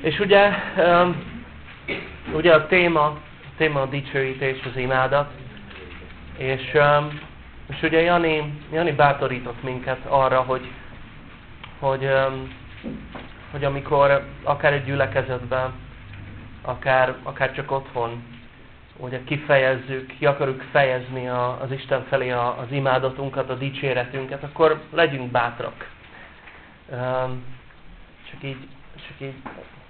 És ugye, ugye a téma, a téma a dicsőítés, az imádat, és, és ugye Jani, Jani bátorított minket arra, hogy, hogy, hogy amikor akár egy gyülekezetben, akár, akár csak otthon, ugye kifejezzük, ki akarjuk fejezni a, az Isten felé a, az imádatunkat, a dicséretünket, akkor legyünk bátrak. Csak így, csak így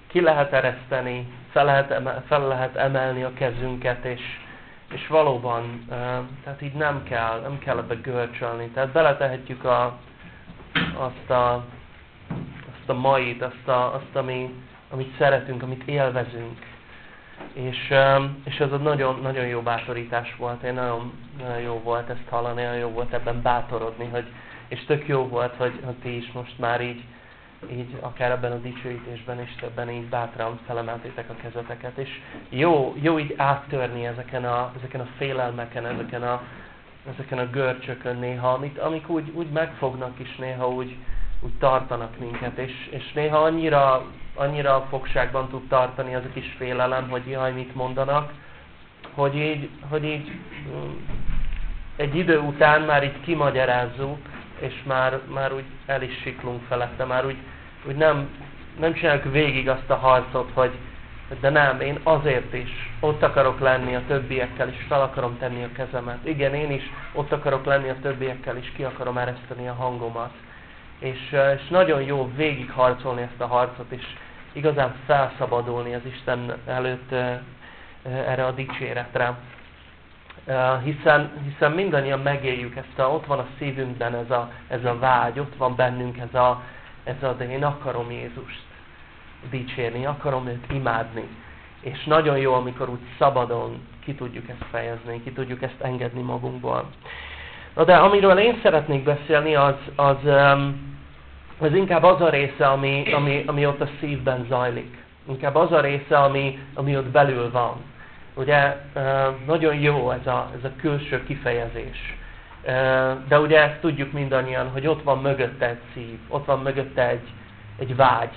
ki lehet ereszteni, fel lehet, emel, fel lehet emelni a kezünket, és, és valóban, tehát így nem kell, nem kell ebbe görcsölni. Tehát beletehetjük a, azt, a, azt a mait, azt, a, azt ami, amit szeretünk, amit élvezünk. És, és ez egy nagyon, nagyon jó bátorítás volt. Én nagyon, nagyon jó volt ezt hallani, nagyon jó volt ebben bátorodni, hogy, és tök jó volt, hogy, hogy ti is most már így, így akár ebben a dicsőítésben is többen így bátran felemeltétek a kezeteket. És jó, jó így áttörni ezeken a, ezeken a félelmeken, ezeken a, ezeken a görcsökön néha, amit, amik úgy, úgy megfognak is néha úgy, úgy tartanak minket, és, és néha annyira, annyira fogságban tud tartani az a kis félelem, hogy jaj, mit mondanak, hogy így, hogy így mm, egy idő után már így kimagyarázzuk, és már, már úgy el is siklunk felette, már úgy, úgy nem, nem csináljuk végig azt a harcot, hogy de nem, én azért is ott akarok lenni a többiekkel, és fel akarom tenni a kezemet. Igen, én is ott akarok lenni a többiekkel, és ki akarom ereszteni a hangomat. És, és nagyon jó végig harcolni ezt a harcot, és igazán felszabadulni az Isten előtt erre a dicséretre hiszen, hiszen mindannyian megéljük ezt, a, ott van a szívünkben ez a, ez a vágy, ott van bennünk ez a, ez a, de én akarom Jézust dicsérni, akarom őt imádni. És nagyon jó, amikor úgy szabadon ki tudjuk ezt fejezni, ki tudjuk ezt engedni magunkból. Na de amiről én szeretnék beszélni, az, az, az inkább az a része, ami, ami, ami ott a szívben zajlik. Inkább az a része, ami, ami ott belül van. Ugye nagyon jó ez a, ez a külső kifejezés. De ugye ezt tudjuk mindannyian, hogy ott van mögötte egy szív, ott van mögötte egy, egy vágy.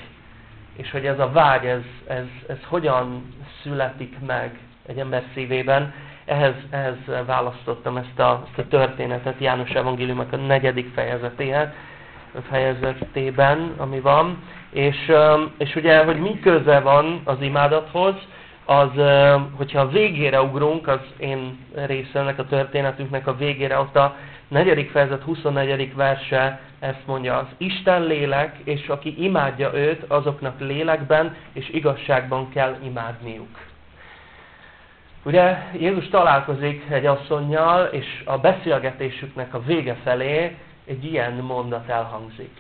És hogy ez a vágy, ez, ez, ez hogyan születik meg egy ember szívében, ehhez, ehhez választottam ezt a, ezt a történetet János Evangéliumnak a negyedik fejezetéhez, fejezetében, ami van. És, és ugye, hogy mi köze van az imádathoz, az, hogyha a végére ugrunk, az én részemnek, a történetünknek a végére, ott a negyedik fejezet 24. verse ezt mondja, az Isten lélek, és aki imádja őt, azoknak lélekben és igazságban kell imádniuk. Ugye Jézus találkozik egy asszonynal, és a beszélgetésüknek a vége felé egy ilyen mondat elhangzik.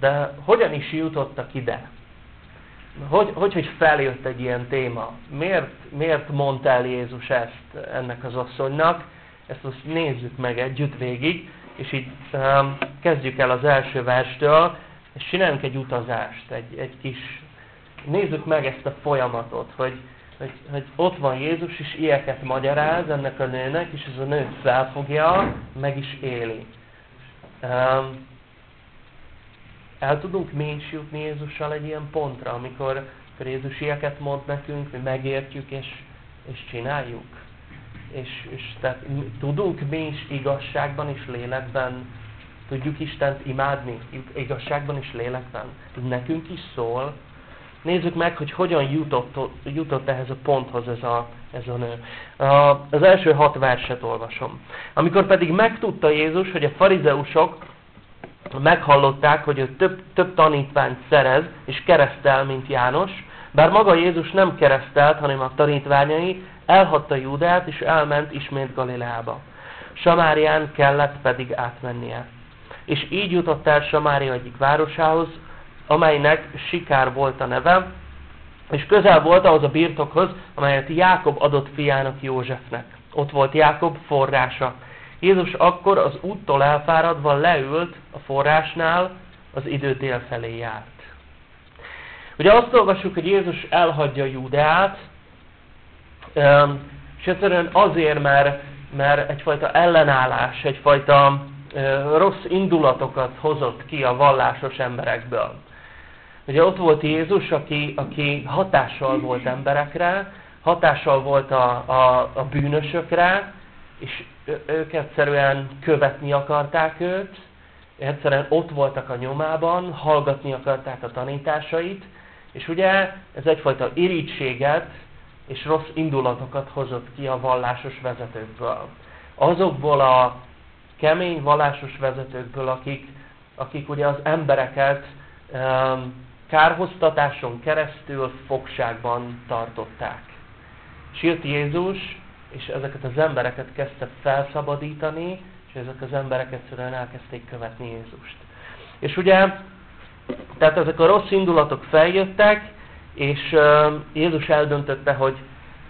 De hogyan is jutottak ide? Hogy, hogy, hogy feljött egy ilyen téma? Miért, miért mondta el Jézus ezt ennek az asszonynak? Ezt most nézzük meg együtt végig, és így um, kezdjük el az első verstől, és csináljunk egy utazást, egy, egy kis... Nézzük meg ezt a folyamatot, hogy, hogy, hogy ott van Jézus, és ilyeket magyaráz ennek a nőnek, és ez a nő felfogja, meg is éli. Um, el tudunk mi is jutni Jézussal egy ilyen pontra, amikor, Jézus ilyeket mond nekünk, mi megértjük és, és csináljuk. És, és tehát tudunk mi is igazságban és lélekben, tudjuk Istent imádni igazságban és lélekben. Nekünk is szól. Nézzük meg, hogy hogyan jutott, jutott ehhez a ponthoz ez a, ez a nő. Az első hat verset olvasom. Amikor pedig megtudta Jézus, hogy a farizeusok meghallották, hogy ő több, több tanítványt szerez és keresztel, mint János, bár maga Jézus nem keresztelt, hanem a tanítványai, elhagyta Júdát, és elment ismét Galileába. Samárián kellett pedig átmennie. És így jutott el Samária egyik városához, amelynek Sikár volt a neve, és közel volt ahhoz a birtokhoz, amelyet Jákob adott fiának Józsefnek. Ott volt Jákob forrása. Jézus akkor az úttól elfáradva leült a forrásnál, az idő dél felé járt. Ugye azt olvassuk, hogy Jézus elhagyja Júdeát, és egyszerűen azért, mert, mert egyfajta ellenállás, egyfajta rossz indulatokat hozott ki a vallásos emberekből. Ugye ott volt Jézus, aki, aki hatással volt emberekre, hatással volt a, a, a bűnösökre, és ők egyszerűen követni akarták őt, egyszerűen ott voltak a nyomában, hallgatni akarták a tanításait, és ugye ez egyfajta irítséget és rossz indulatokat hozott ki a vallásos vezetőkből. Azokból a kemény vallásos vezetőkből, akik, akik ugye az embereket um, kárhoztatáson keresztül fogságban tartották. Sírt Jézus, és ezeket az embereket kezdte felszabadítani, és ezek az emberek egyszerűen elkezdték követni Jézust. És ugye, tehát ezek a rossz indulatok feljöttek, és Jézus eldöntötte, hogy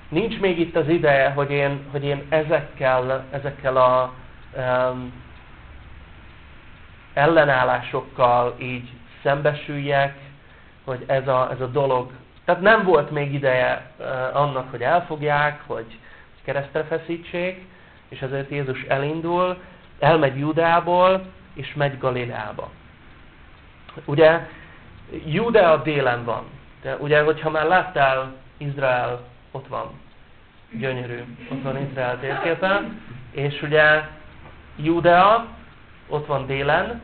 nincs még itt az ideje, hogy én, hogy én ezekkel, ezekkel a um, ellenállásokkal így szembesüljek, hogy ez a, ez a dolog, tehát nem volt még ideje uh, annak, hogy elfogják, hogy keresztre feszítsék, és ezért Jézus elindul, elmegy Judából, és megy Galileába. Ugye, Judea délen van. De ugye, hogyha már láttál Izrael, ott van. Gyönyörű. Ott van Izrael térképen. És ugye Judea, ott van délen,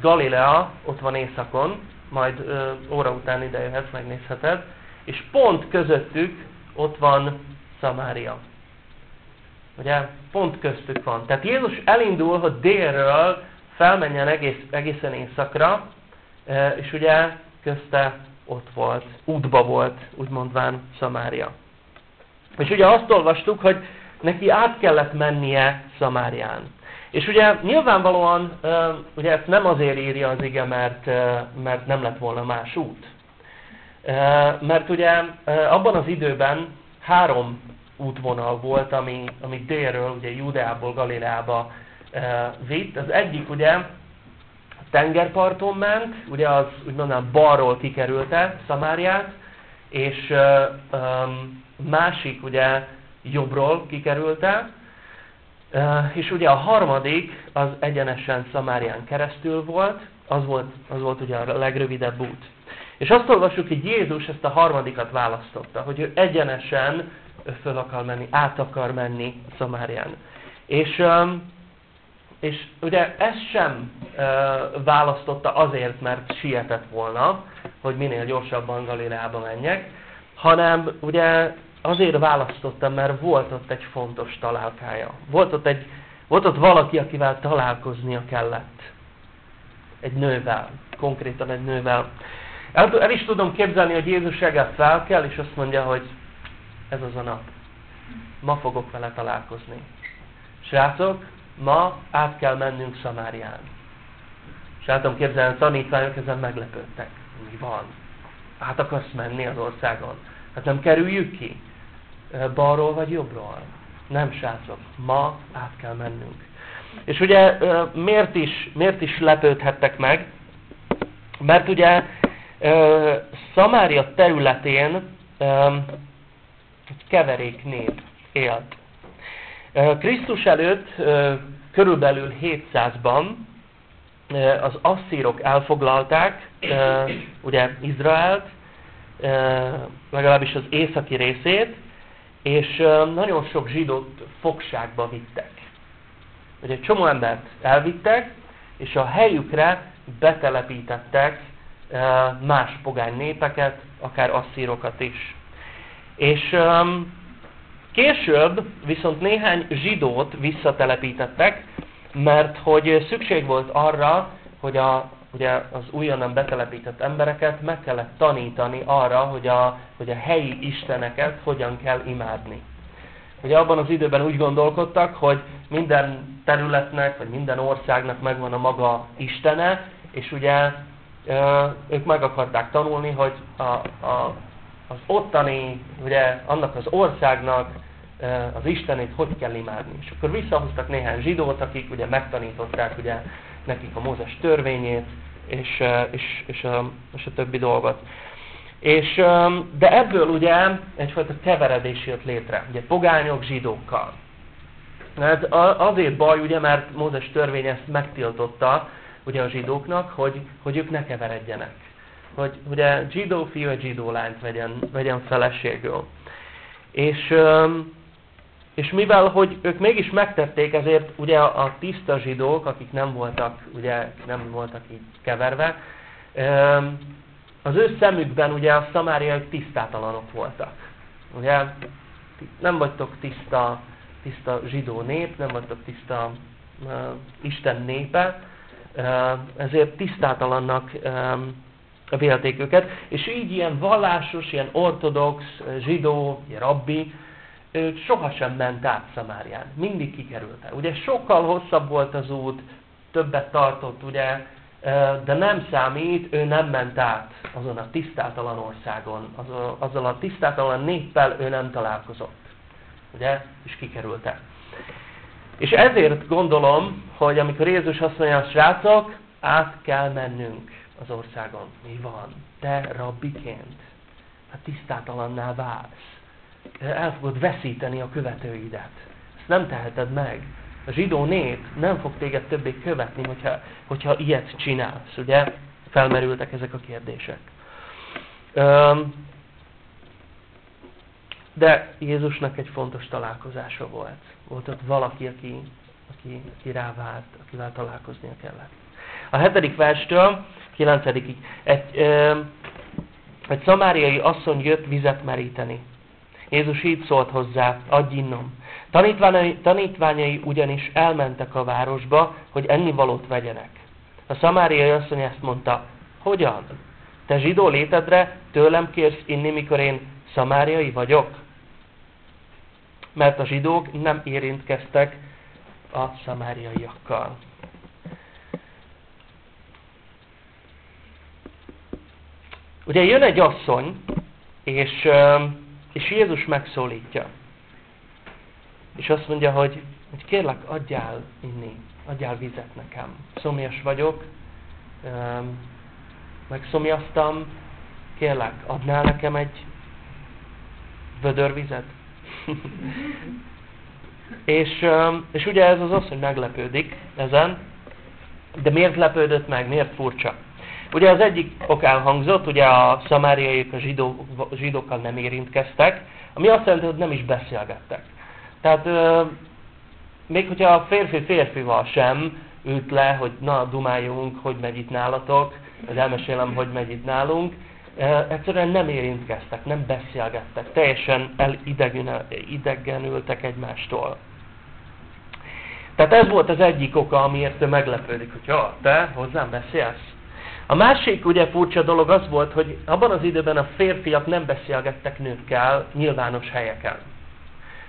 Galilea, ott van északon, majd ö, óra után ide jöhetsz, megnézheted, és pont közöttük ott van Szamária. Ugye, pont köztük van. Tehát Jézus elindul, hogy délről felmenjen egész, egészen éjszakra, és ugye közte ott volt, útba volt, úgy mondván Szamária. És ugye azt olvastuk, hogy neki át kellett mennie Szamárián. És ugye nyilvánvalóan ugye ezt nem azért írja az ige, mert, mert nem lett volna más út. Mert ugye abban az időben három útvonal volt, ami, ami délről, ugye Judeából Galileába vitt. Az egyik ugye tengerparton ment, ugye az úgy mondanám balról kikerülte Szamáriát, és um, másik ugye jobbról kikerülte, és ugye a harmadik az egyenesen Szamárián keresztül volt, az volt, az volt ugye a legrövidebb út. És azt olvassuk, hogy Jézus ezt a harmadikat választotta, hogy ő egyenesen föl akar menni, át akar menni Szamárián. És, és ugye ezt sem választotta azért, mert sietett volna, hogy minél gyorsabban Galileába menjek, hanem ugye azért választottam, mert volt ott egy fontos találkája. Volt ott, egy, volt ott valaki, akivel találkoznia kellett. Egy nővel, konkrétan egy nővel. El, el is tudom képzelni, hogy Jézus reggel fel kell, és azt mondja, hogy ez az a nap. Ma fogok vele találkozni. Srácok, ma át kell mennünk Szamárián. És képzelni, a tanítványok ezen meglepődtek. Mi van? Át akarsz menni az országon? Hát nem kerüljük ki? balról vagy jobbról. Nem, srácok, ma át kell mennünk. És ugye miért is, miért is lepődhettek meg? Mert ugye Szamária területén egy keverék nép élt. Krisztus előtt körülbelül 700-ban az asszírok elfoglalták ugye Izraelt, legalábbis az északi részét, és nagyon sok zsidót fogságba vittek. Ugye egy csomó embert elvittek, és a helyükre betelepítettek más pogány népeket, akár asszírokat is. És később viszont néhány zsidót visszatelepítettek, mert hogy szükség volt arra, hogy a ugye az újonnan betelepített embereket meg kellett tanítani arra, hogy a, hogy a helyi isteneket hogyan kell imádni. Ugye abban az időben úgy gondolkodtak, hogy minden területnek, vagy minden országnak megvan a maga istene, és ugye ők meg akarták tanulni, hogy a, a, az ottani, ugye annak az országnak az Istenét hogy kell imádni. És akkor visszahoztak néhány zsidót, akik ugye megtanították ugye nekik a Mózes törvényét, és, és, és, a, és a többi dolgot. És, de ebből ugye egyfajta keveredés jött létre, ugye pogányok zsidókkal. Ez azért baj, ugye, mert Mózes törvény ezt megtiltotta ugye a zsidóknak, hogy, hogy ők ne keveredjenek. hogy ugye zsidó fiú egy zsidó lányt vegyen, vegyen feleségül. És, és mivel, hogy ők mégis megtették, ezért ugye a tiszta zsidók, akik nem voltak, ugye nem voltak így keverve, az ő szemükben ugye a szamáriaiak tisztátalanok voltak. Ugye nem vagytok tiszta, tiszta zsidó nép, nem vagytok tiszta uh, Isten népe, ezért tisztátalannak vélték őket, és így ilyen vallásos, ilyen ortodox, zsidó, rabbi, ő sohasem ment át Szamárián. Mindig kikerült el. Ugye sokkal hosszabb volt az út, többet tartott, ugye, de nem számít, ő nem ment át azon a tisztátalan országon, azzal a tisztátalan néppel ő nem találkozott. Ugye? És kikerült el. És ezért gondolom, hogy amikor Jézus azt mondja, srácok, át kell mennünk az országon. Mi van? Te rabbiként, hát tisztátalanná válsz. El fogod veszíteni a követőidet. Ezt nem teheted meg. A zsidó nép nem fog téged többé követni, hogyha, hogyha ilyet csinálsz. Ugye? Felmerültek ezek a kérdések. De Jézusnak egy fontos találkozása volt. Volt ott valaki, aki, aki, aki rávált, akivel találkoznia kellett. A hetedik verstől, kilencedikig. Egy, ö, egy szamáriai asszony jött vizet meríteni. Jézus így szólt hozzá, adj innom. Tanítványai, tanítványai ugyanis elmentek a városba, hogy ennivalót vegyenek. A szamáriai asszony ezt mondta, hogyan? Te zsidó létedre tőlem kérsz inni, mikor én szamáriai vagyok? Mert a zsidók nem érintkeztek a szamáriaiakkal. Ugye jön egy asszony, és, és Jézus megszólítja. És azt mondja, hogy, hogy kérlek, adjál inni, adjál vizet nekem. Szomjas vagyok, megszomjaztam, kérlek, adnál nekem egy vödör? És, és ugye ez az asszony meglepődik ezen, de miért lepődött meg, miért furcsa? Ugye az egyik ok elhangzott, ugye a szamáriaiak a zsidó, zsidókkal nem érintkeztek, ami azt jelenti, hogy nem is beszélgettek. Tehát még hogyha a férfi férfival sem ült le, hogy na, dumáljunk, hogy megy itt nálatok, vagy elmesélem, hogy megy itt nálunk, egyszerűen nem érintkeztek, nem beszélgettek, teljesen elidegenültek egymástól. Tehát ez volt az egyik oka, amiért ő meglepődik, hogy ja, te hozzám beszélsz? A másik ugye furcsa dolog az volt, hogy abban az időben a férfiak nem beszélgettek nőkkel nyilvános helyeken.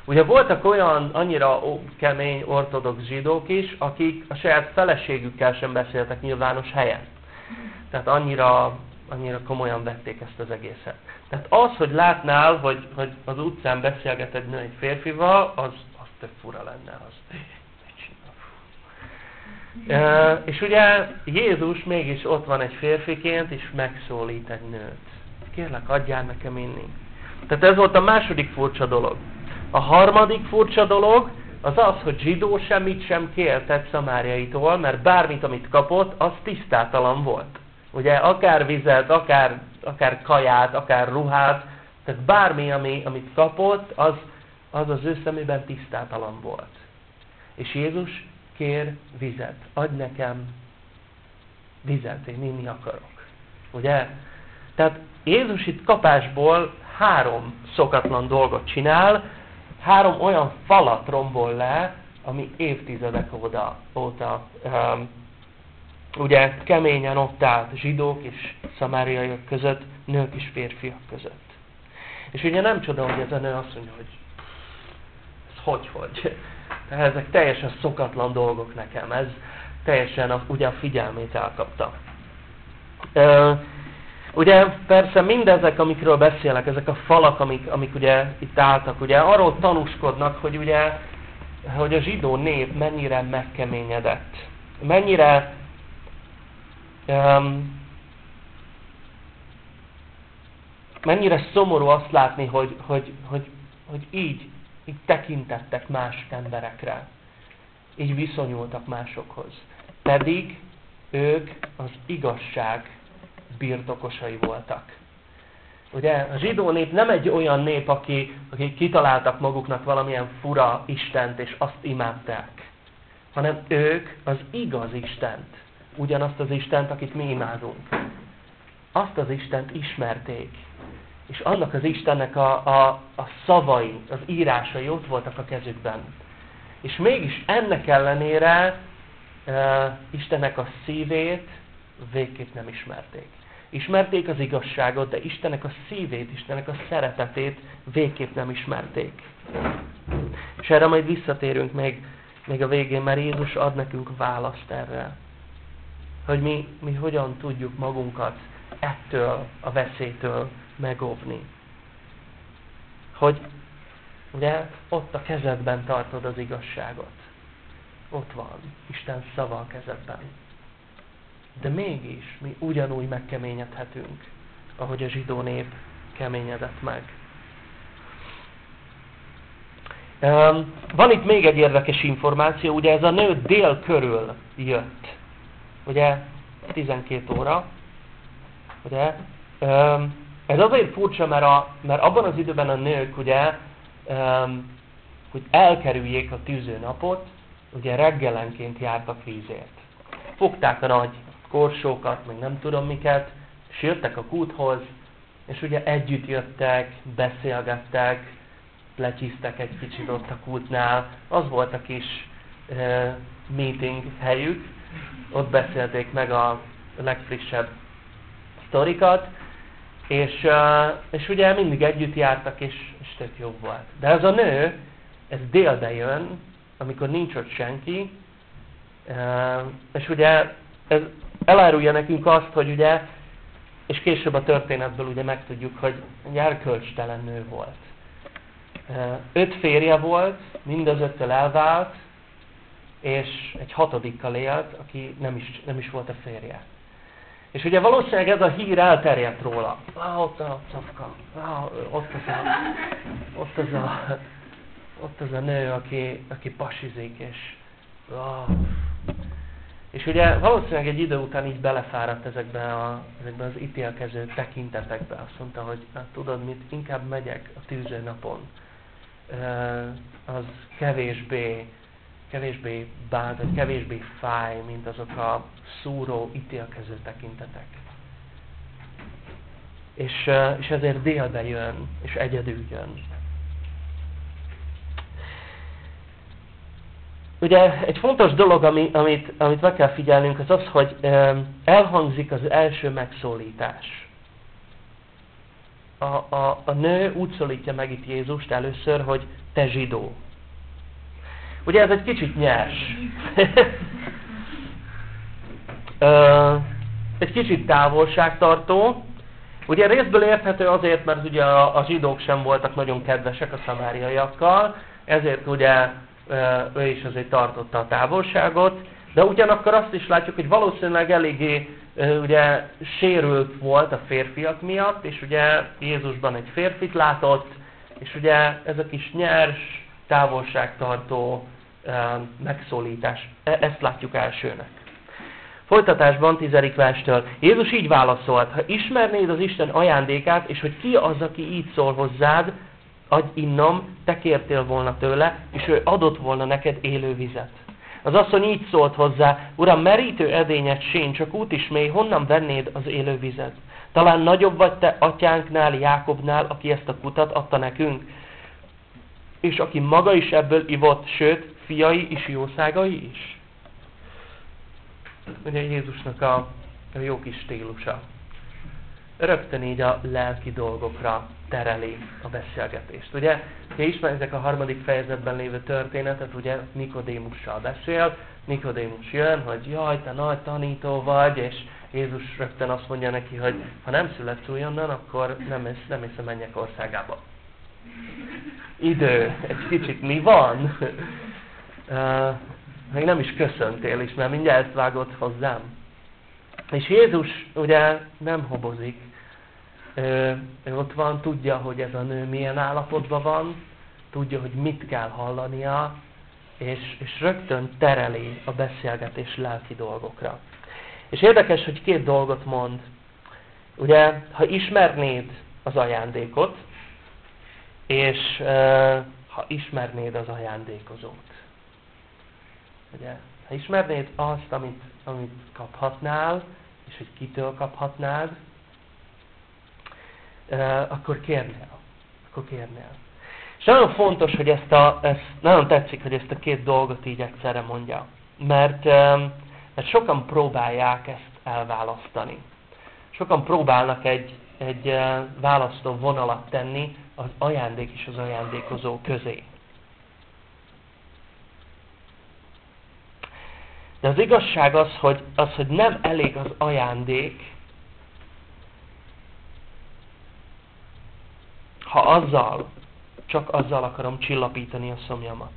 Ugye voltak olyan annyira kemény ortodox zsidók is, akik a saját feleségükkel sem beszéltek nyilvános helyen. Tehát annyira, annyira komolyan vették ezt az egészet. Tehát az, hogy látnál, hogy, hogy az utcán beszélget egy nő férfival, az, az tök fura lenne. Az. Uh, és ugye Jézus mégis ott van egy férfiként, és megszólít egy nőt. Kérlek, adjál nekem inni. Tehát ez volt a második furcsa dolog. A harmadik furcsa dolog az az, hogy zsidó semmit sem kért egy szamáriaitól, mert bármit, amit kapott, az tisztátalan volt. Ugye akár vizet, akár, akár kaját, akár ruhát, tehát bármi, ami, amit kapott, az, az az ő szemében tisztátalan volt. És Jézus kér vizet. Adj nekem vizet, én inni akarok. Ugye? Tehát Jézus itt kapásból három szokatlan dolgot csinál, három olyan falat rombol le, ami évtizedek óta, óta um, ugye keményen ott állt zsidók és szamáriaiak között, nők és férfiak között. És ugye nem csoda, hogy ez a nő azt mondja, hogy ez hogy, hogy. Ezek teljesen szokatlan dolgok nekem. Ez teljesen a, ugye a figyelmét elkapta. Uh, ugye persze mindezek, amikről beszélek, ezek a falak, amik, amik ugye itt álltak, ugye arról tanúskodnak, hogy ugye hogy a zsidó nép mennyire megkeményedett. Mennyire um, mennyire szomorú azt látni, hogy, hogy, hogy, hogy így így tekintettek más emberekre. Így viszonyultak másokhoz. Pedig ők az igazság birtokosai voltak. Ugye a zsidó nép nem egy olyan nép, aki, aki kitaláltak maguknak valamilyen fura Istent, és azt imádták. Hanem ők az igaz Istent. Ugyanazt az Istent, akit mi imádunk. Azt az Istent ismerték. És annak az Istennek a, a, a szavai, az írásai ott voltak a kezükben. És mégis ennek ellenére uh, Istennek a szívét végképp nem ismerték. Ismerték az igazságot, de Istennek a szívét, Istennek a szeretetét végképp nem ismerték. És erre majd visszatérünk még, még a végén, mert Jézus ad nekünk választ erre. Hogy mi, mi hogyan tudjuk magunkat ettől a veszélytől megóvni. Hogy ugye ott a kezedben tartod az igazságot. Ott van, Isten szava a kezedben. De mégis mi ugyanúgy megkeményedhetünk, ahogy a zsidó nép keményedett meg. Van itt még egy érdekes információ, ugye ez a nő dél körül jött. Ugye 12 óra. Ugye? Ez azért furcsa, mert, a, mert abban az időben a nők ugye, hogy elkerüljék a tűző napot, ugye reggelenként jártak vízért. Fogták a nagy korsókat, meg nem tudom miket, és jöttek a kúthoz, és ugye együtt jöttek, beszélgettek, lecsíztek egy kicsit ott a kútnál. Az volt a kis uh, meeting helyük, ott beszélték meg a legfrissebb sztorikat, és, és ugye mindig együtt jártak, és, és tök jó volt. De ez a nő, ez délbe jön, amikor nincs ott senki, és ugye ez elárulja nekünk azt, hogy ugye, és később a történetből ugye megtudjuk, hogy egy erkölcstelen nő volt. Öt férje volt, mind az elvált, és egy hatodikkal élt, aki nem is, nem is volt a férje. És ugye valószínűleg ez a hír elterjedt róla. Ah, ott a cafka, ah, ott az a, ott az a, ott az a nő, aki, aki pasizik, és ah, és ugye valószínűleg egy idő után így belefáradt ezekbe, a, ezekbe az ítélkező tekintetekbe. Azt mondta, hogy hát tudod mit, inkább megyek a tűző napon. Az kevésbé, kevésbé bánt, vagy kevésbé fáj, mint azok a szúró, ítélkező tekintetek. És, és ezért délbe jön, és egyedül jön. Ugye egy fontos dolog, ami, amit, amit meg kell figyelnünk, az az, hogy elhangzik az első megszólítás. A, a, a nő úgy szólítja meg itt Jézust először, hogy te zsidó. Ugye ez egy kicsit nyers. egy kicsit távolságtartó. Ugye részből érthető azért, mert ugye a, a zsidók sem voltak nagyon kedvesek a szamáriaiakkal, ezért ugye ő is azért tartotta a távolságot, de ugyanakkor azt is látjuk, hogy valószínűleg eléggé ugye sérült volt a férfiak miatt, és ugye Jézusban egy férfit látott, és ugye ez a kis nyers, távolságtartó megszólítás. E, ezt látjuk elsőnek. Folytatásban, tizedik verstől. Jézus így válaszolt, ha ismernéd az Isten ajándékát, és hogy ki az, aki így szól hozzád, adj innom, te kértél volna tőle, és ő adott volna neked élő vizet. Az asszony így szólt hozzá, Uram, merítő edényet sén, csak út is mély, honnan vennéd az élő vizet? Talán nagyobb vagy te atyánknál, Jákobnál, aki ezt a kutat adta nekünk, és aki maga is ebből ivott, sőt, fiai is, jószágai is. Ugye Jézusnak a, a jó kis stílusa. Rögtön így a lelki dolgokra tereli a beszélgetést. Ugye, ha ismeritek a harmadik fejezetben lévő történetet, ugye Nikodémussal beszél, Nikodémus jön, hogy jaj, te nagy tanító vagy, és Jézus rögtön azt mondja neki, hogy ha nem születsz újonnan, akkor nem mész, nem mész a mennyek országába. Idő, egy kicsit mi van? Uh, még nem is köszöntél is, mert mindjárt vágott hozzám. És Jézus ugye nem hobozik, ő ott van, tudja, hogy ez a nő milyen állapotban van, tudja, hogy mit kell hallania, és, és rögtön tereli a beszélgetés lelki dolgokra. És érdekes, hogy két dolgot mond. ugye, ha ismernéd az ajándékot, és uh, ha ismernéd az ajándékozót. Ugye, ha ismernéd azt, amit, amit kaphatnál, és hogy kitől kaphatnád, uh, akkor kérnél. Akkor kérnél. És nagyon fontos, hogy ezt a, ezt, nagyon tetszik, hogy ezt a két dolgot így egyszerre mondja. Mert, mert sokan próbálják ezt elválasztani. Sokan próbálnak egy, egy választó vonalat tenni az ajándék és az ajándékozó közé. De az igazság az, hogy, az, hogy nem elég az ajándék, ha azzal, csak azzal akarom csillapítani a szomjamat.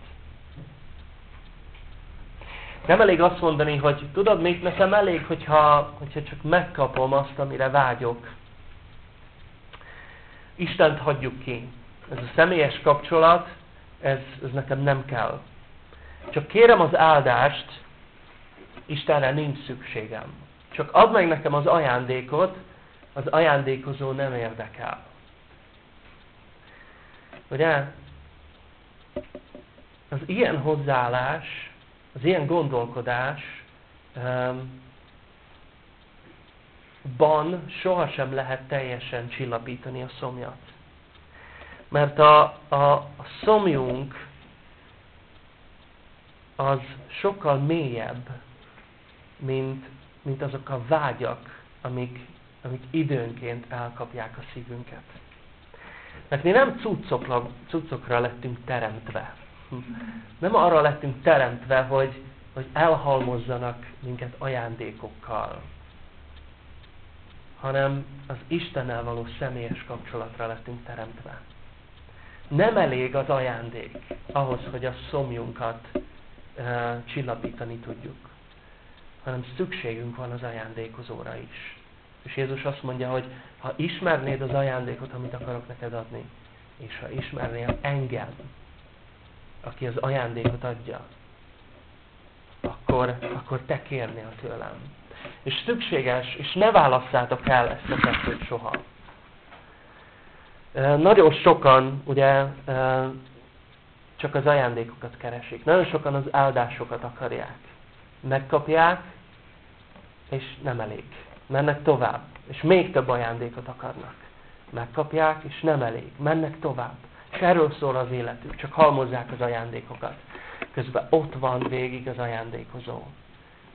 Nem elég azt mondani, hogy tudod, még nekem elég, hogyha, hogyha csak megkapom azt, amire vágyok. Istent hagyjuk ki. Ez a személyes kapcsolat, ez, ez nekem nem kell. Csak kérem az áldást, Istenre nincs szükségem. Csak add meg nekem az ajándékot, az ajándékozó nem érdekel. Ugye? Az ilyen hozzáállás, az ilyen gondolkodás um, ban sohasem lehet teljesen csillapítani a szomjat. Mert a, a, a szomjunk az sokkal mélyebb, mint, mint azok a vágyak, amik, amik időnként elkapják a szívünket. Mert mi nem cuccokra, cuccokra lettünk teremtve. Nem arra lettünk teremtve, hogy, hogy elhalmozzanak minket ajándékokkal, hanem az Istennel való személyes kapcsolatra lettünk teremtve. Nem elég az ajándék ahhoz, hogy a szomjunkat e, csillapítani tudjuk, hanem szükségünk van az ajándékozóra is. És Jézus azt mondja, hogy ha ismernéd az ajándékot, amit akarok neked adni, és ha ismernél engem, aki az ajándékot adja, akkor, akkor te kérnél tőlem. És szükséges, és ne válasszátok el ezt a kettőt soha. Nagyon sokan ugye csak az ajándékokat keresik. Nagyon sokan az áldásokat akarják. Megkapják, és nem elég mennek tovább, és még több ajándékot akarnak. Megkapják, és nem elég, mennek tovább. És erről szól az életük, csak halmozzák az ajándékokat. Közben ott van végig az ajándékozó.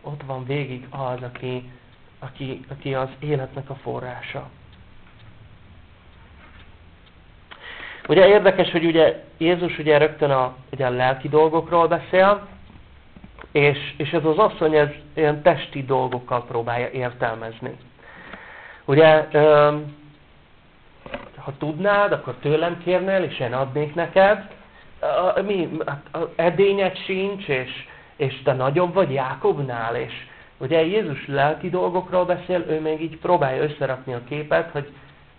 Ott van végig az, aki, aki, aki az életnek a forrása. Ugye érdekes, hogy ugye Jézus ugye rögtön a, ugye a lelki dolgokról beszél, és, és ez az asszony ez ilyen testi dolgokkal próbálja értelmezni. Ugye, ha tudnád, akkor tőlem kérnél, és én adnék neked. Mi, edényed sincs, és, és te nagyobb vagy Jákobnál, és ugye Jézus lelki dolgokról beszél, ő még így próbálja összerakni a képet, hogy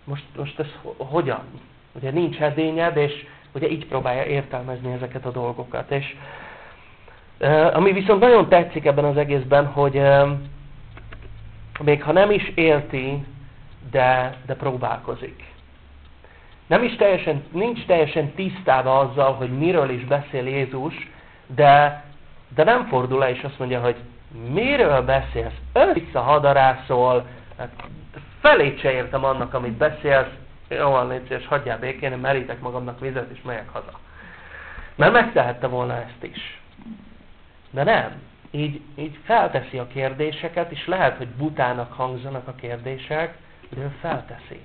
most, most ez hogyan? Ugye nincs edényed, és ugye így próbálja értelmezni ezeket a dolgokat. És, ami viszont nagyon tetszik ebben az egészben, hogy még ha nem is érti, de, de próbálkozik. Nem is teljesen, nincs teljesen tisztába azzal, hogy miről is beszél Jézus, de, de nem fordul le és azt mondja, hogy miről beszélsz? Össze hadarászol, hát felét se értem annak, amit beszélsz, jó van, légy és hagyjál békén, merítek magamnak vizet, és megyek haza. Mert megtehette volna ezt is. De nem. Így, így felteszi a kérdéseket, és lehet, hogy butának hangzanak a kérdések, de ő felteszi.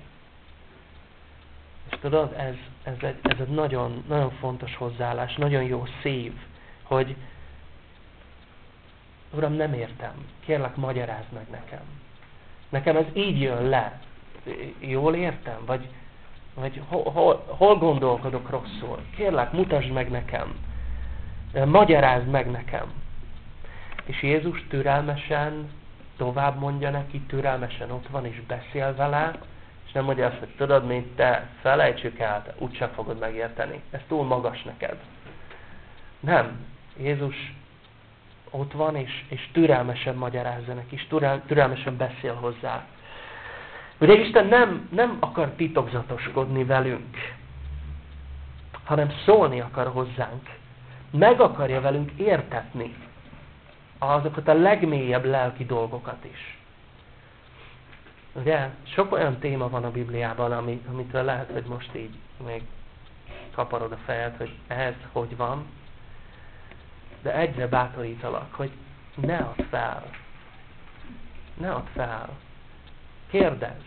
És tudod, ez, ez, egy, ez egy nagyon, nagyon fontos hozzáállás, nagyon jó szív, hogy Uram, nem értem. Kérlek, magyarázd meg nekem. Nekem ez így jön le. Jól értem? Vagy, vagy hol, hol, hol gondolkodok rosszul? Kérlek, mutasd meg nekem. Magyarázd meg nekem. És Jézus türelmesen tovább mondja neki, türelmesen ott van és beszél vele, és nem mondja azt, hogy tudod, mint te, felejtsük el, te úgysem fogod megérteni. Ez túl magas neked. Nem. Jézus ott van, és, és türelmesen magyarázza neki, és türel, türelmesen beszél hozzá. Ugye Isten nem, nem akar titokzatoskodni velünk, hanem szólni akar hozzánk. Meg akarja velünk értetni azokat a legmélyebb lelki dolgokat is. Ugye, sok olyan téma van a Bibliában, ami, amitől lehet, hogy most így még kaparod a fejed, hogy ez hogy van. De egyre bátorítalak, hogy ne add fel. Ne add fel. Kérdezz.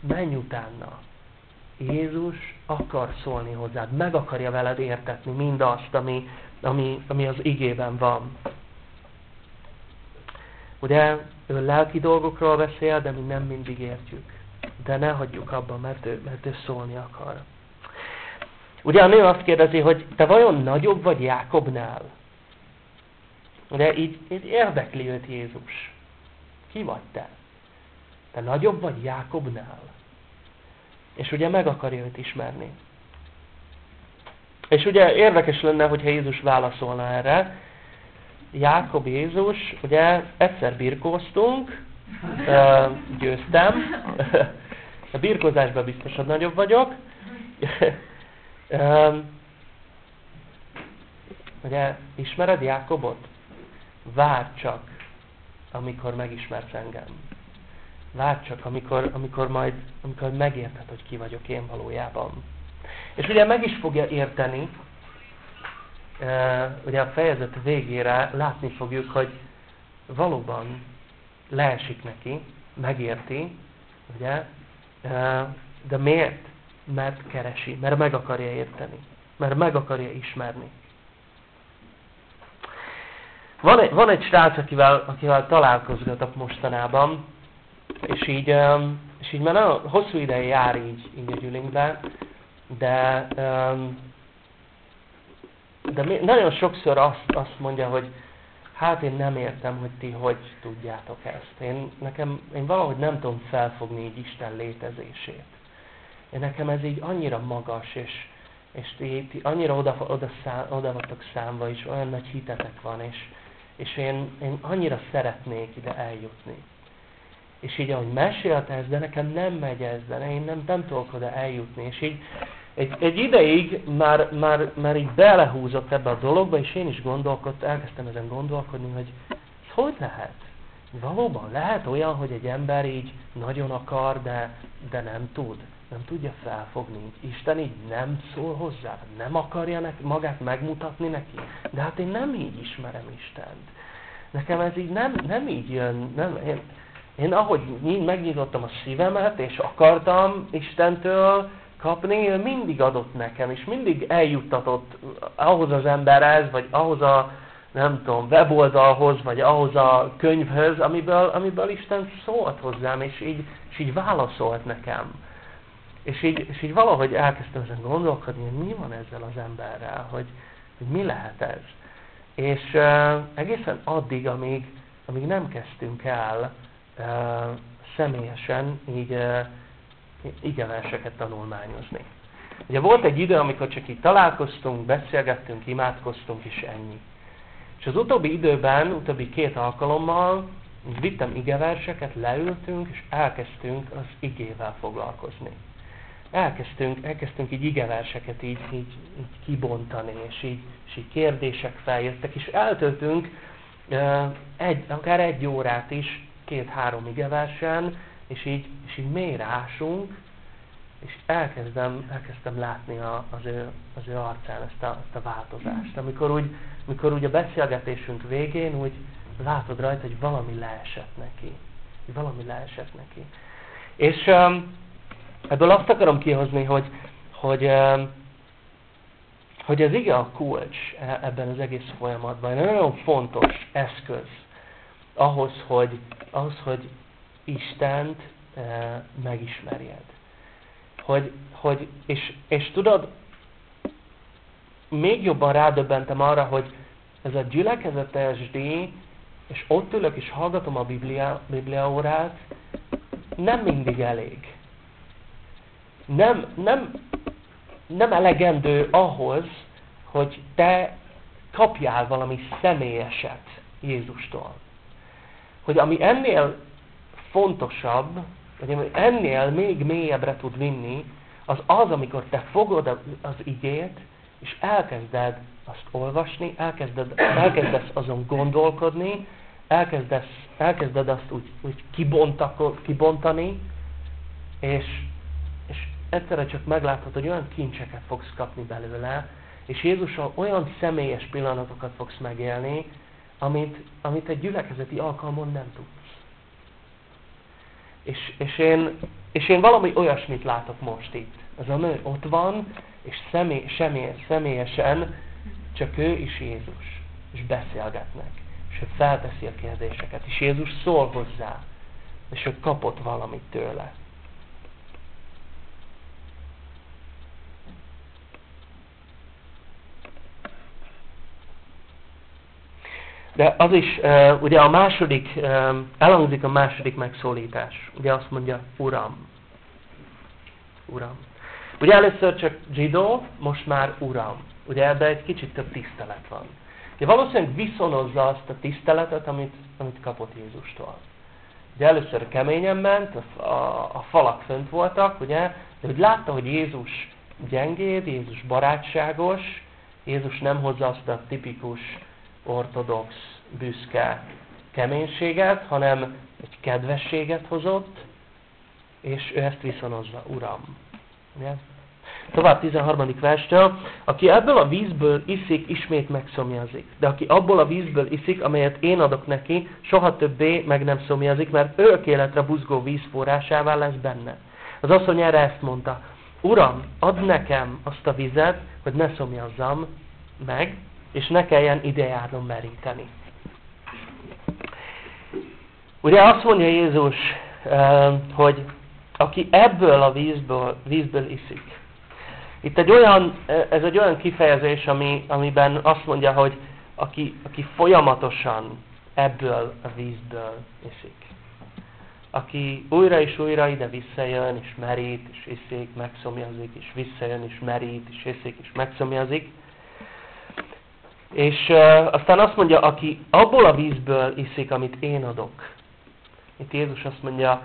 Menj utána. Jézus akar szólni hozzád, meg akarja veled értetni mindazt, ami, ami, ami az igében van. Ugye ő lelki dolgokról beszél, de mi nem mindig értjük. De ne hagyjuk abba, mert ő, mert ő szólni akar. Ugye a nő azt kérdezi, hogy te vajon nagyobb vagy Jákobnál? Ugye így, így érdekli őt Jézus. Ki vagy te? Te nagyobb vagy Jákobnál? És ugye meg akarja őt ismerni. És ugye érdekes lenne, hogyha Jézus válaszolna erre. Jákob Jézus, ugye egyszer birkóztunk, győztem, a birkózásban biztosan nagyobb vagyok. Ugye, ismered Jákobot? Várj csak, amikor megismersz engem. Várj csak, amikor, amikor majd amikor megérted, hogy ki vagyok én valójában. És ugye meg is fogja érteni, ugye a fejezet végére látni fogjuk, hogy valóban leesik neki, megérti, ugye, de miért? Mert keresi, mert meg akarja érteni, mert meg akarja ismerni. Van egy, van egy srác, akivel, akivel találkozgatok mostanában, és így, és így már nagyon hosszú ideje jár így, így a gyűlinkben, de, de nagyon sokszor azt, azt mondja, hogy hát én nem értem, hogy ti hogy tudjátok ezt. Én, nekem, én valahogy nem tudom felfogni így Isten létezését. Én nekem ez így annyira magas, és, és ti, ti annyira oda, oda, szám, oda vagytok számva, és olyan nagy hitetek van, és, és én, én annyira szeretnék ide eljutni. És így, ahogy mesélte ez, de nekem nem megy ez, de én nem, nem tudok oda eljutni. És így egy, egy ideig már, már, már így belehúzott ebbe a dologba, és én is gondolkodtam, elkezdtem ezen gondolkodni, hogy hogy lehet? Valóban lehet olyan, hogy egy ember így nagyon akar, de, de nem tud. Nem tudja felfogni. Isten így nem szól hozzá. Nem akarja neki, magát megmutatni neki. De hát én nem így ismerem Istent. Nekem ez így nem, nem így jön. Nem, én, én ahogy megnyitottam a szívemet, és akartam Istentől kapni, ő mindig adott nekem, és mindig eljuttatott ahhoz az emberhez, vagy ahhoz a, nem tudom, weboldalhoz, vagy ahhoz a könyvhöz, amiből, amiből Isten szólt hozzám, és így, és így válaszolt nekem. És így, és így valahogy elkezdtem ezen gondolkodni, hogy mi van ezzel az emberrel, hogy, hogy mi lehet ez. És uh, egészen addig, amíg, amíg nem kezdtünk el személyesen így igeverseket tanulmányozni. Ugye volt egy idő, amikor csak így találkoztunk, beszélgettünk, imádkoztunk, és ennyi. És az utóbbi időben, utóbbi két alkalommal vittem igeverseket, leültünk, és elkezdtünk az igével foglalkozni. Elkezdtünk, elkezdtünk így igeverseket így, így, így kibontani, és így, és így kérdések feljöttek, és eltöltünk egy, akár egy órát is két-három igeversen, és így, és így mélyre és elkezdem, elkezdtem látni a, az, ő, az ő arcán ezt a, ezt a változást. Amikor úgy, amikor úgy a beszélgetésünk végén úgy látod rajta, hogy valami leesett neki. Hogy valami leesett neki. És um, ebből azt akarom kihozni, hogy, hogy, um, hogy az ige a kulcs e, ebben az egész folyamatban. Egy nagyon fontos eszköz ahhoz, hogy, ahhoz, hogy Istent e, megismerjed. Hogy, hogy, és, és tudod, még jobban rádöbbentem arra, hogy ez a gyülekezetes díj, és ott ülök és hallgatom a Biblia, Biblia órát, nem mindig elég. Nem, nem, nem elegendő ahhoz, hogy te kapjál valami személyeset Jézustól hogy ami ennél fontosabb, vagy ami ennél még mélyebbre tud vinni, az az, amikor te fogod az igét, és elkezded azt olvasni, elkezded, elkezdesz azon gondolkodni, elkezdesz, elkezded azt úgy, úgy kibontani, és, és egyszerre csak meglátod, hogy olyan kincseket fogsz kapni belőle, és Jézussal olyan személyes pillanatokat fogsz megélni, amit, amit egy gyülekezeti alkalmon nem tudsz. És, és, én, és én valami olyasmit látok most itt. Ez a nő ott van, és személy, személy, személyesen csak ő és Jézus. És beszélgetnek. És ő felteszi a kérdéseket. És Jézus szól hozzá. És ő kapott valamit tőle. De az is, ugye a második, elhangzik a második megszólítás. Ugye azt mondja, Uram. Uram. Ugye először csak zsidó, most már Uram. Ugye ebben egy kicsit több tisztelet van. Ugye valószínűleg viszonozza azt a tiszteletet, amit, amit kapott Jézustól. Ugye először keményen ment, a, a, a falak fönt voltak, ugye, de hogy látta, hogy Jézus gyengéd, Jézus barátságos, Jézus nem hozza azt a tipikus ortodox, büszke keménységet, hanem egy kedvességet hozott, és ő ezt viszonozza, Uram. Ugye? Tovább 13. verstől, aki ebből a vízből iszik, ismét megszomjazik. De aki abból a vízből iszik, amelyet én adok neki, soha többé meg nem szomjazik, mert örök életre buzgó víz lesz benne. Az asszony erre ezt mondta, Uram, add nekem azt a vizet, hogy ne szomjazzam meg, és ne kelljen idejárnom meríteni. Ugye azt mondja Jézus, hogy aki ebből a vízből, vízből iszik. Itt egy olyan, ez egy olyan kifejezés, ami, amiben azt mondja, hogy aki, aki folyamatosan ebből a vízből iszik. Aki újra és újra ide visszajön, és merít, és iszik, megszomjazik, és visszajön, és merít, és iszik, és megszomjazik. És uh, aztán azt mondja, aki abból a vízből iszik, amit én adok. Itt Jézus azt mondja,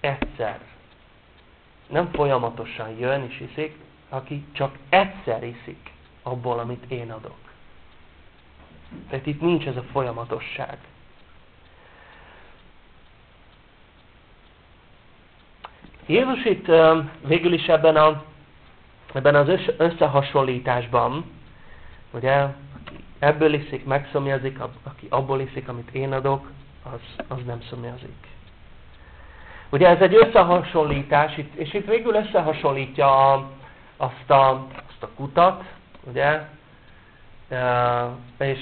egyszer. Nem folyamatosan jön és iszik, aki csak egyszer iszik abból, amit én adok. Tehát itt nincs ez a folyamatosság. Jézus itt végül is ebben, a, ebben az összehasonlításban, ugye, ebből iszik, megszomjazik, aki abból iszik, amit én adok, az, az nem szomjazik. Ugye ez egy összehasonlítás, és itt végül összehasonlítja azt a, azt a kutat, ugye, és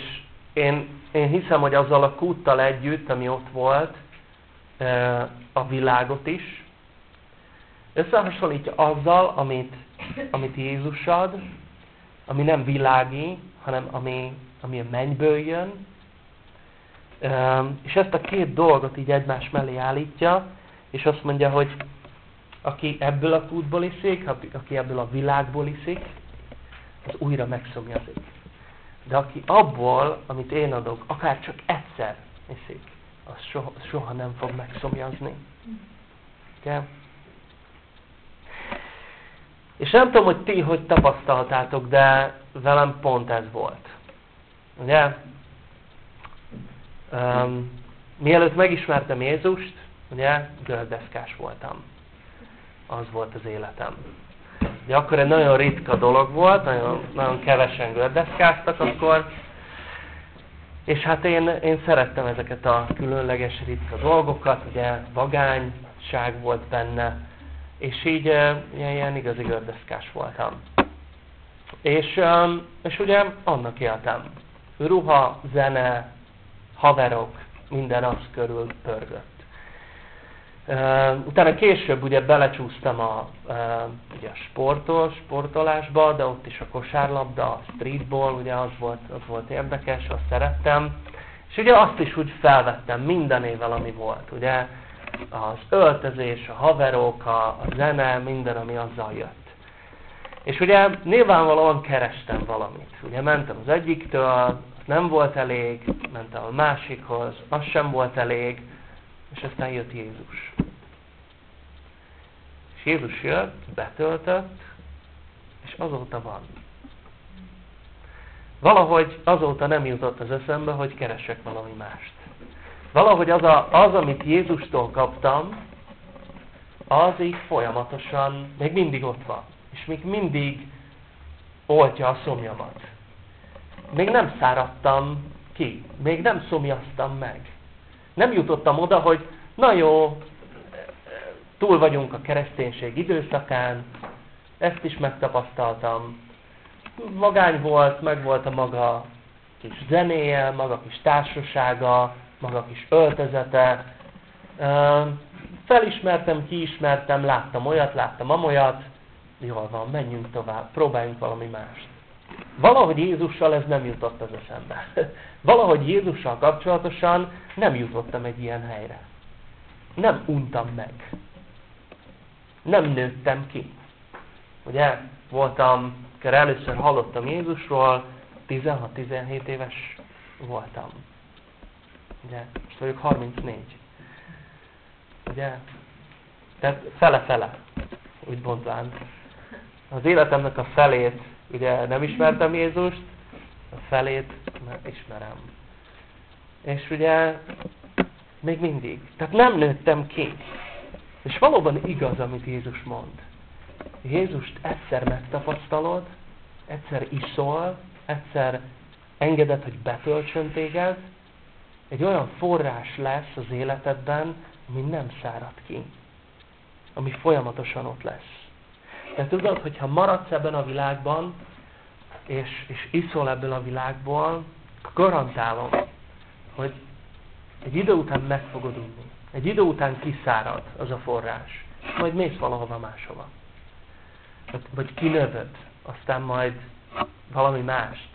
én, én hiszem, hogy azzal a kúttal együtt, ami ott volt, a világot is, összehasonlítja azzal, amit, amit Jézus ad, ami nem világi, hanem ami, ami a mennyből jön. És ezt a két dolgot így egymás mellé állítja, és azt mondja, hogy aki ebből a kútból iszik, aki ebből a világból iszik, az újra megszomjazik. De aki abból, amit én adok, akár csak egyszer iszik, az soha, soha nem fog megszomjazni. Okay? És nem tudom, hogy ti hogy tapasztaltátok, de velem pont ez volt. Ugye? Um, mielőtt megismertem Jézust, ugye, gördeszkás voltam. Az volt az életem. De akkor egy nagyon ritka dolog volt, nagyon, nagyon kevesen gördeszkáztak akkor, és hát én, én szerettem ezeket a különleges ritka dolgokat, ugye vagányság volt benne, és így ilyen, ilyen igazi gördeszkás voltam. És, és ugye annak éltem. Ruha, zene, haverok, minden az körül pörgött. utána később ugye belecsúsztam a, ugye a sportos, sportolásba, de ott is a kosárlabda, a streetball, ugye az volt, az volt érdekes, azt szerettem. És ugye azt is úgy felvettem minden évvel, ami volt. Ugye az öltözés, a haverok, a, a zene, minden, ami azzal jött. És ugye nyilvánvalóan kerestem valamit. Ugye mentem az egyiktől, nem volt elég, mentem a másikhoz, az sem volt elég, és aztán jött Jézus. Jézus jött, betöltött, és azóta van. Valahogy azóta nem jutott az eszembe, hogy keresek valami mást. Valahogy az, a, az amit Jézustól kaptam, az így folyamatosan, még mindig ott van. Még mindig oltja a szomjamat. Még nem száradtam ki. Még nem szomjaztam meg. Nem jutottam oda, hogy na jó, túl vagyunk a kereszténység időszakán, ezt is megtapasztaltam. Magány volt, meg volt a maga kis zenéje, maga kis társasága, maga kis öltözete. Felismertem, kiismertem, láttam olyat, láttam amolyat. Jól van, menjünk tovább, próbáljunk valami mást. Valahogy Jézussal ez nem jutott az eszembe. Valahogy Jézussal kapcsolatosan nem jutottam egy ilyen helyre. Nem untam meg. Nem nőttem ki. Ugye, voltam, amikor először hallottam Jézusról, 16-17 éves voltam. Ugye, most vagyok 34. Ugye, tehát fele-fele, úgy mondván. Az életemnek a felét ugye nem ismertem Jézust, a felét ismerem. És ugye még mindig. Tehát nem nőttem ki. És valóban igaz, amit Jézus mond. Jézust egyszer megtapasztalod, egyszer iszol, egyszer engeded, hogy betöltsön téged, egy olyan forrás lesz az életedben, ami nem szárad ki. Ami folyamatosan ott lesz. De tudod, hogyha maradsz ebben a világban, és, és iszol ebből a világból, garantálom, hogy egy idő után meg fogod unni. Egy idő után kiszárad az a forrás. Majd mész valahova máshova. Vagy kinövöd, aztán majd valami mást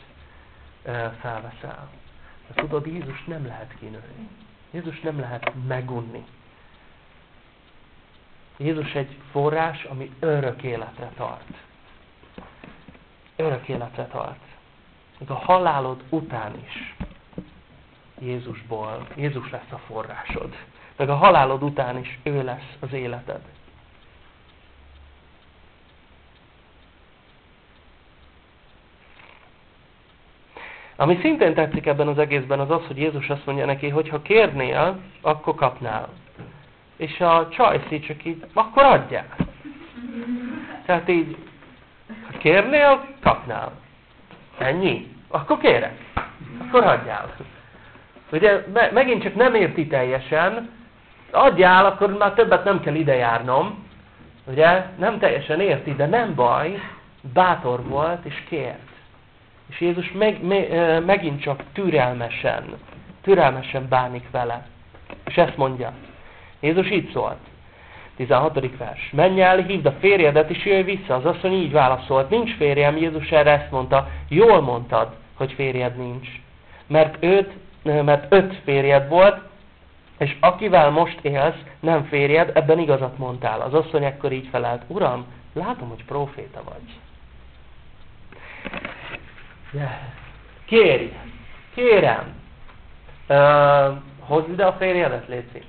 felveszel. De tudod, Jézus nem lehet kinőni. Jézus nem lehet megunni. Jézus egy forrás, ami örök életre tart. Örök életre tart. Még a halálod után is Jézusból, Jézus lesz a forrásod. Meg a halálod után is ő lesz az életed. Ami szintén tetszik ebben az egészben az az, hogy Jézus azt mondja neki, hogy ha kérnél, akkor kapnál és a csajszi csak így, akkor adjál. Tehát így, ha kérnél, kapnál. Ennyi? Akkor kérek. Akkor adjál. Ugye me megint csak nem érti teljesen, adjál, akkor már többet nem kell ide járnom. Ugye? Nem teljesen érti, de nem baj, bátor volt és kért. És Jézus meg, me, megint csak türelmesen, türelmesen bánik vele. És ezt mondja. Jézus így szólt. 16. vers. Menj el, hívd a férjedet, és jöjj vissza. Az asszony így válaszolt. Nincs férjem. Jézus erre ezt mondta. Jól mondtad, hogy férjed nincs. Mert, őt, mert öt férjed volt, és akivel most élsz, nem férjed, ebben igazat mondtál. Az asszony ekkor így felelt. Uram, látom, hogy proféta vagy. Kérj, kérem, hozd ide a férjedet, légy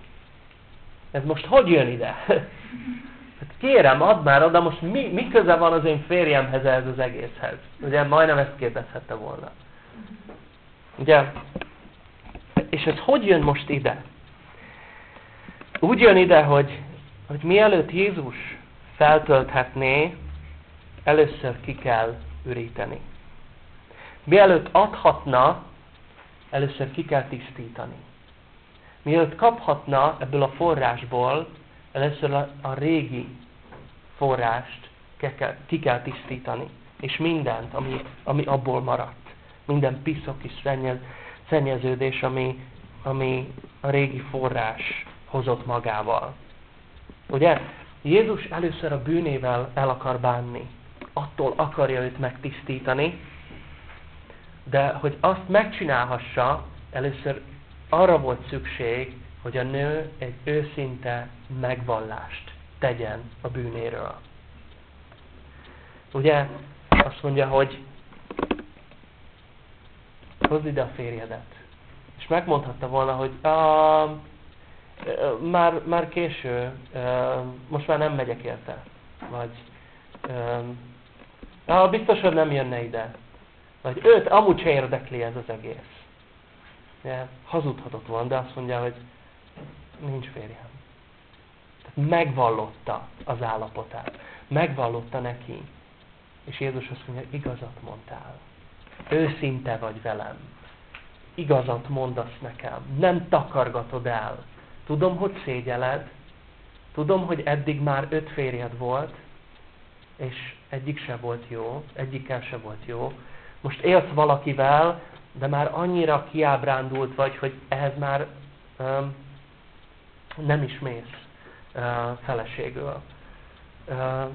ez most hogy jön ide? Hát kérem, add már oda, most mi, mi köze van az én férjemhez ez az egészhez? Ugye majdnem ezt kérdezhette volna. Ugye? És ez hogy jön most ide? Úgy jön ide, hogy, hogy mielőtt Jézus feltölthetné, először ki kell üríteni. Mielőtt adhatna, először ki kell tisztítani. Mielőtt kaphatna ebből a forrásból, először a, a régi forrást ki kell tisztítani. És mindent, ami, ami abból maradt. Minden piszok és szennyez, szennyeződés, ami, ami a régi forrás hozott magával. Ugye? Jézus először a bűnével el akar bánni. Attól akarja őt megtisztítani, de hogy azt megcsinálhassa, először arra volt szükség, hogy a nő egy őszinte megvallást tegyen a bűnéről. Ugye azt mondja, hogy hozd ide a férjedet. És megmondhatta volna, hogy a, már, már késő, most már nem megyek érte. vagy ah, biztos, hogy nem jönne ide. Vagy őt amúgy se érdekli ez az egész. Hazudhatott volna, de azt mondja, hogy nincs férjem. Tehát megvallotta az állapotát. Megvallotta neki. És Jézus azt mondja, igazat mondtál. Őszinte vagy velem. Igazat mondasz nekem. Nem takargatod el. Tudom, hogy szégyeled. Tudom, hogy eddig már öt férjed volt, és egyik se volt jó, egyikkel se volt jó. Most élsz valakivel, de már annyira kiábrándult vagy, hogy ehhez már um, nem is mész uh, feleségül. Uh,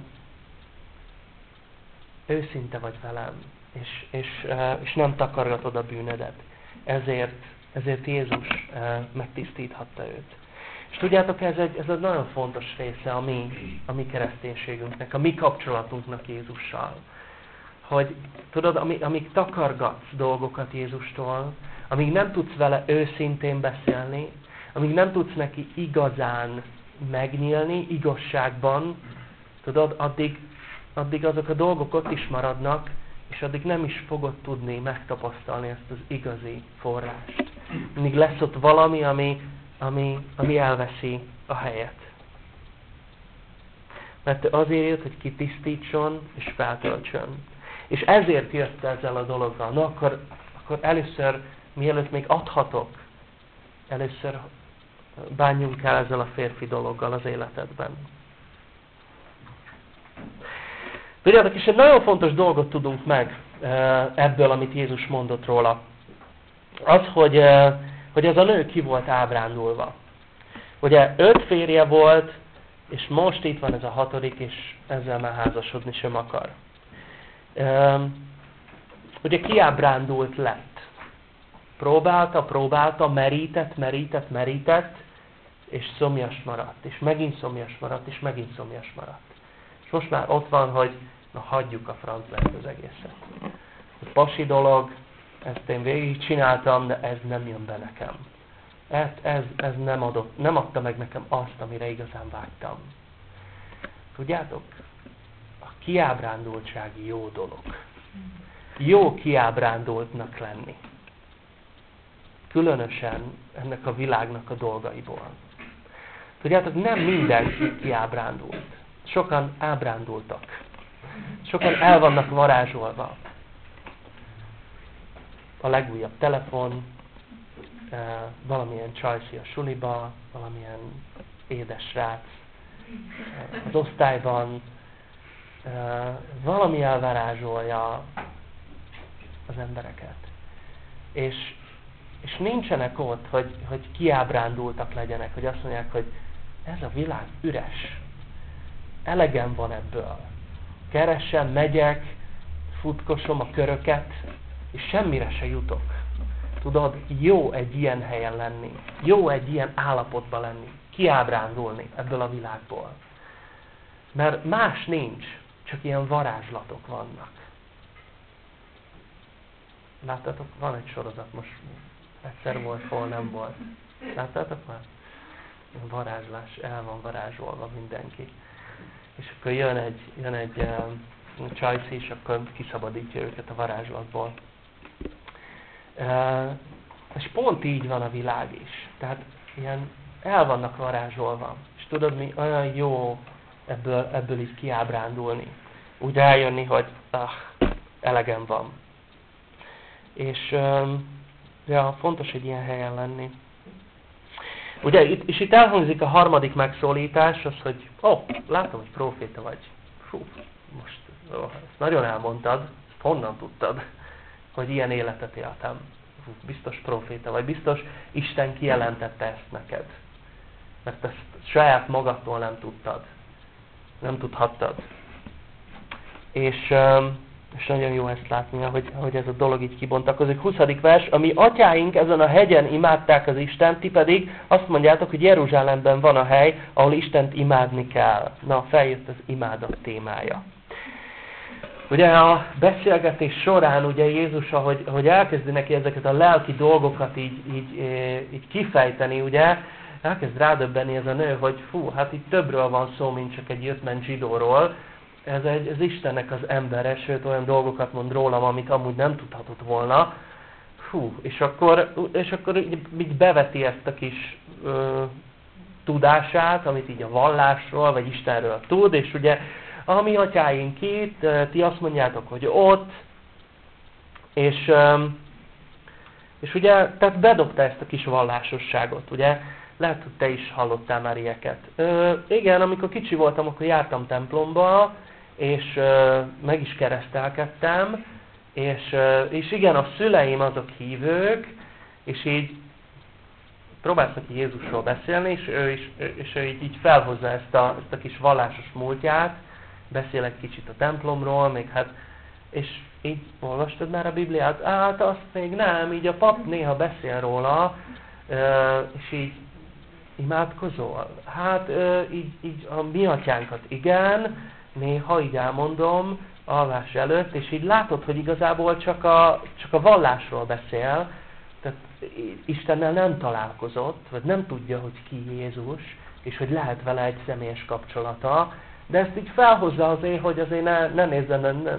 őszinte vagy velem, és, és, uh, és nem takargatod a bűnedet. Ezért, ezért Jézus uh, megtisztíthatta őt. És tudjátok, ez egy, ez egy nagyon fontos része a mi, a mi kereszténységünknek, a mi kapcsolatunknak Jézussal. Hogy tudod, amíg, amíg takargatsz dolgokat Jézustól, amíg nem tudsz vele őszintén beszélni, amíg nem tudsz neki igazán megnyílni, igazságban, tudod, addig, addig azok a dolgok ott is maradnak, és addig nem is fogod tudni megtapasztalni ezt az igazi forrást. Mindig lesz ott valami, ami, ami, ami elveszi a helyet. Mert azért jött, hogy kitisztítson és feltöltsön. És ezért jött ezzel a dologgal. Na akkor, akkor először, mielőtt még adhatok, először bánjunk el ezzel a férfi dologgal az életedben. Tudjátok, és egy nagyon fontos dolgot tudunk meg ebből, amit Jézus mondott róla. Az, hogy, hogy ez a nő ki volt ábrándulva. Ugye öt férje volt, és most itt van ez a hatodik, és ezzel már házasodni sem akar. Ugye kiábrándult lett. Próbálta, próbálta, merített, merített, merített, és szomjas maradt, és megint szomjas maradt, és megint szomjas maradt. És most már ott van, hogy na hagyjuk a francba ezt az egészet. A pasi dolog, ezt én végig csináltam, de ez nem jön be nekem. Ez, ez, ez nem, adott, nem adta meg nekem azt, amire igazán vágytam. Tudjátok? Kiábrándultság jó dolog. Jó kiábrándultnak lenni. Különösen ennek a világnak a dolgaiból. Tudjátok, nem mindenki kiábrándult. Sokan ábrándultak. Sokan el vannak varázsolva. A legújabb telefon, eh, valamilyen csajszi a suliba, valamilyen édes rác eh, az osztályban, valami elvarázsolja az embereket. És, és nincsenek ott, hogy, hogy kiábrándultak legyenek, hogy azt mondják, hogy ez a világ üres. Elegem van ebből. Keresem, megyek, futkosom a köröket, és semmire se jutok. Tudod, jó egy ilyen helyen lenni. Jó egy ilyen állapotban lenni. Kiábrándulni ebből a világból. Mert más nincs, csak ilyen varázslatok vannak. Láttátok? Van egy sorozat most. Egyszer volt, hol nem volt. Láttátok már? varázslás, el van varázsolva mindenki. És akkor jön egy, jön egy um, csajsz, és akkor kiszabadítja őket a varázslatból. Uh, és pont így van a világ is. Tehát ilyen el vannak varázsolva. És tudod mi? Olyan jó ebből, ebből így kiábrándulni. Úgy eljönni, hogy ah, elegem van. És ja, fontos egy ilyen helyen lenni. Ugye, és itt elhangzik a harmadik megszólítás, az, hogy ó, oh, látom, hogy proféta vagy. Fú, most ó, ezt nagyon elmondtad, ezt honnan tudtad, hogy ilyen életet éltem. Fú, biztos proféta vagy, biztos Isten kijelentette ezt neked. Mert ezt saját magadtól nem tudtad. Nem tudhattad. És um, és nagyon jó ezt látni, hogy, hogy ez a dolog így kibontakozik. 20. vers, ami atyáink ezen a hegyen imádták az Istent, ti pedig azt mondjátok, hogy Jeruzsálemben van a hely, ahol Istent imádni kell. Na, feljött az imádat témája. Ugye a beszélgetés során ugye Jézus, ahogy, ahogy elkezdi neki ezeket a lelki dolgokat így, így, így kifejteni, ugye, elkezd rádöbbenni ez a nő, hogy fú, hát itt többről van szó, mint csak egy jöttment zsidóról. Ez egy, az Istennek az embere, sőt olyan dolgokat mond rólam, amit amúgy nem tudhatott volna. Fú, és akkor, és akkor így, így beveti ezt a kis ö, tudását, amit így a vallásról, vagy Istenről tud, és ugye a mi atyáink itt, ti azt mondjátok, hogy ott, és, és ugye, tehát bedobta ezt a kis vallásosságot, ugye, lehet, hogy te is hallottál már ilyeket. Ö, igen, amikor kicsi voltam, akkor jártam templomba, és ö, meg is keresztelkedtem, és, ö, és igen, a szüleim azok hívők, és így próbálsz neki Jézusról beszélni, és ő, is, és ő így, így felhozza ezt a, ezt a kis vallásos múltját, beszél egy kicsit a templomról, még hát, és így olvastad már a Bibliát? Hát azt még nem, így a pap néha beszél róla, és így imádkozol? Hát így, így a mi atyánkat igen, néha így elmondom alvás előtt, és így látod, hogy igazából csak a, csak a vallásról beszél, tehát Istennel nem találkozott, vagy nem tudja, hogy ki Jézus, és hogy lehet vele egy személyes kapcsolata, de ezt így felhozza azért, hogy azért ne, ne nézzen, ne,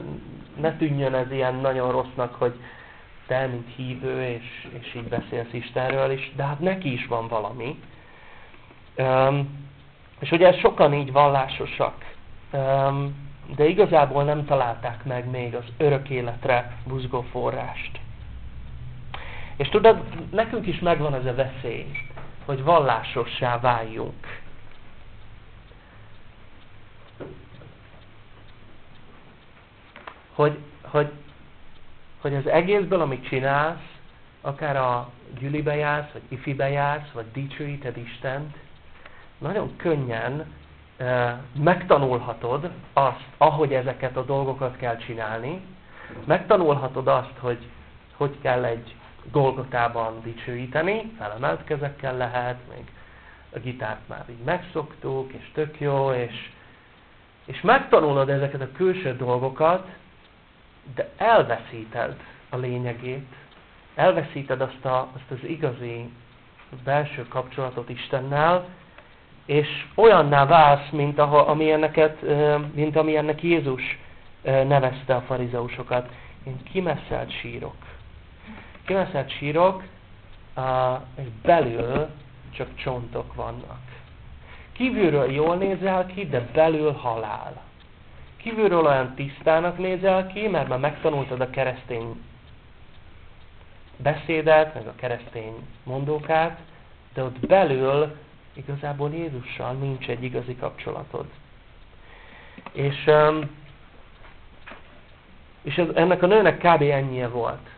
ne tűnjön ez ilyen nagyon rossznak, hogy te, mint hívő, és, és így beszélsz Istenről is, de hát neki is van valami. Um, és ugye sokan így vallásosak, um, de igazából nem találták meg még az örök életre buzgó forrást. És tudod, nekünk is megvan ez a veszély, hogy vallásossá váljunk. Hogy, hogy, hogy az egészből, amit csinálsz, akár a gyülibe jársz, vagy ifibe jársz, vagy dicsőíted Istent, nagyon könnyen megtanulhatod azt, ahogy ezeket a dolgokat kell csinálni, megtanulhatod azt, hogy hogy kell egy Golgotában dicsőíteni, felemelt kezekkel lehet, még a gitárt már így megszoktuk, és tök jó, és, és megtanulod ezeket a külső dolgokat, de elveszíted a lényegét, elveszíted azt, a, azt az igazi belső kapcsolatot Istennel, és olyanná válsz, mint, ahol, amilyenneket, mint amilyennek Jézus nevezte a farizeusokat. Én kimesszelt sírok kimeszelt sírok, és belül csak csontok vannak. Kívülről jól nézel ki, de belül halál. Kívülről olyan tisztának nézel ki, mert már megtanultad a keresztény beszédet, meg a keresztény mondókát, de ott belül igazából Jézussal nincs egy igazi kapcsolatod. És, és ennek a nőnek kb. ennyie volt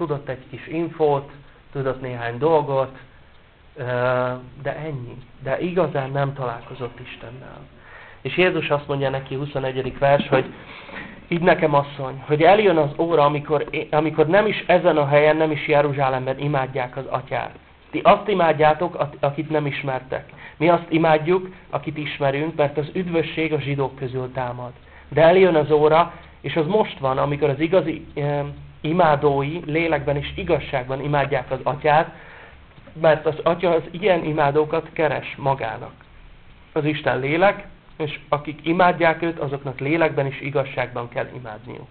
tudott egy kis infót, tudott néhány dolgot, de ennyi. De igazán nem találkozott Istennel. És Jézus azt mondja neki, 21. vers, hogy így nekem asszony, hogy eljön az óra, amikor, amikor nem is ezen a helyen, nem is Jeruzsálemben imádják az atyát. Ti azt imádjátok, akit nem ismertek. Mi azt imádjuk, akit ismerünk, mert az üdvösség a zsidók közül támad. De eljön az óra, és az most van, amikor az igazi imádói lélekben és igazságban imádják az atyát, mert az atya az ilyen imádókat keres magának. Az Isten lélek, és akik imádják őt, azoknak lélekben és igazságban kell imádniuk.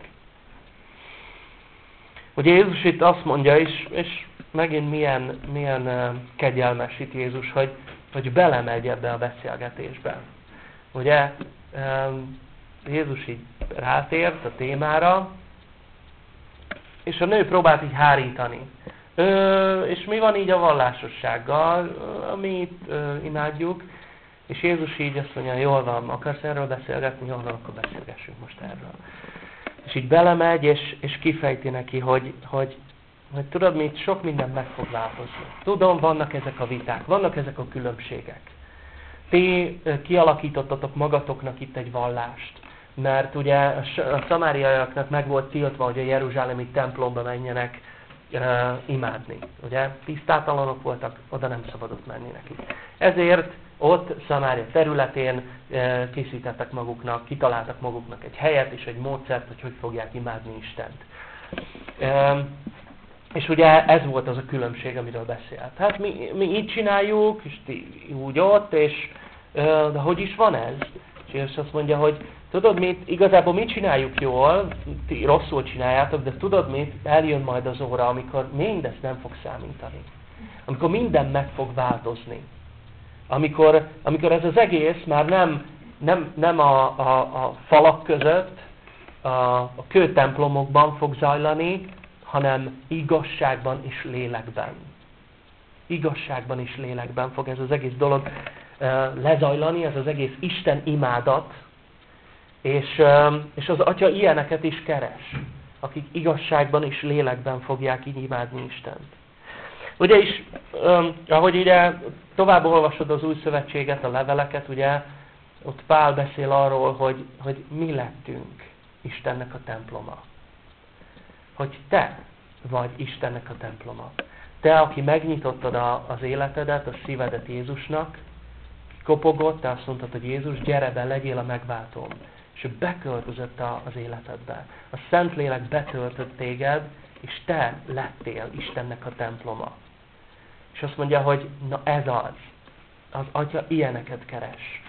Ugye Jézus itt azt mondja, és, és megint milyen, milyen kegyelmes itt Jézus, hogy, hogy belemegy ebbe a beszélgetésbe. Ugye Jézus így rátért a témára, és a nő próbált így hárítani. Ö, és mi van így a vallásossággal, amit ö, imádjuk, és Jézus így azt mondja, jól van, akarsz erről beszélgetni, jól van, akkor beszélgessünk most erről. És így belemegy, és, és kifejti neki, hogy, hogy, hogy tudod mit, sok minden meg fog változni. Tudom, vannak ezek a viták, vannak ezek a különbségek. Ti kialakítottatok magatoknak itt egy vallást mert ugye a szamáriaiaknak meg volt tiltva, hogy a jeruzsálemi templomba menjenek uh, imádni. Ugye tisztátalanok voltak, oda nem szabadott menni neki. Ezért ott Szamária területén uh, készítettek maguknak, kitaláltak maguknak egy helyet és egy módszert, hogy hogy fogják imádni Istent. És ugye ez volt az a különbség, amiről beszélt. Hát mi, mi így csináljuk, és ti úgy ott, és de hogy is van ez? És Jézus azt mondja, hogy tudod mit, igazából mit csináljuk jól, ti rosszul csináljátok, de tudod mit, eljön majd az óra, amikor mindezt nem fog számítani. Amikor minden meg fog változni. Amikor, amikor ez az egész már nem, nem, nem a, a, a falak között, a, a kőtemplomokban fog zajlani, hanem igazságban és lélekben. Igazságban és lélekben fog ez az egész dolog lezajlani, ez az egész Isten imádat, és, és az Atya ilyeneket is keres, akik igazságban és lélekben fogják így imádni Istent. Ugye is, ahogy ugye tovább olvasod az új szövetséget, a leveleket, ugye ott Pál beszél arról, hogy, hogy mi lettünk Istennek a temploma. Hogy te vagy Istennek a temploma. Te, aki megnyitottad a, az életedet, a szívedet Jézusnak, kopogott, te azt mondtad, hogy Jézus, gyere be, legyél a megváltóm. És ő beköltözött az életedbe. A Szentlélek betöltött téged, és te lettél Istennek a temploma. És azt mondja, hogy na ez az. Az Atya ilyeneket keres.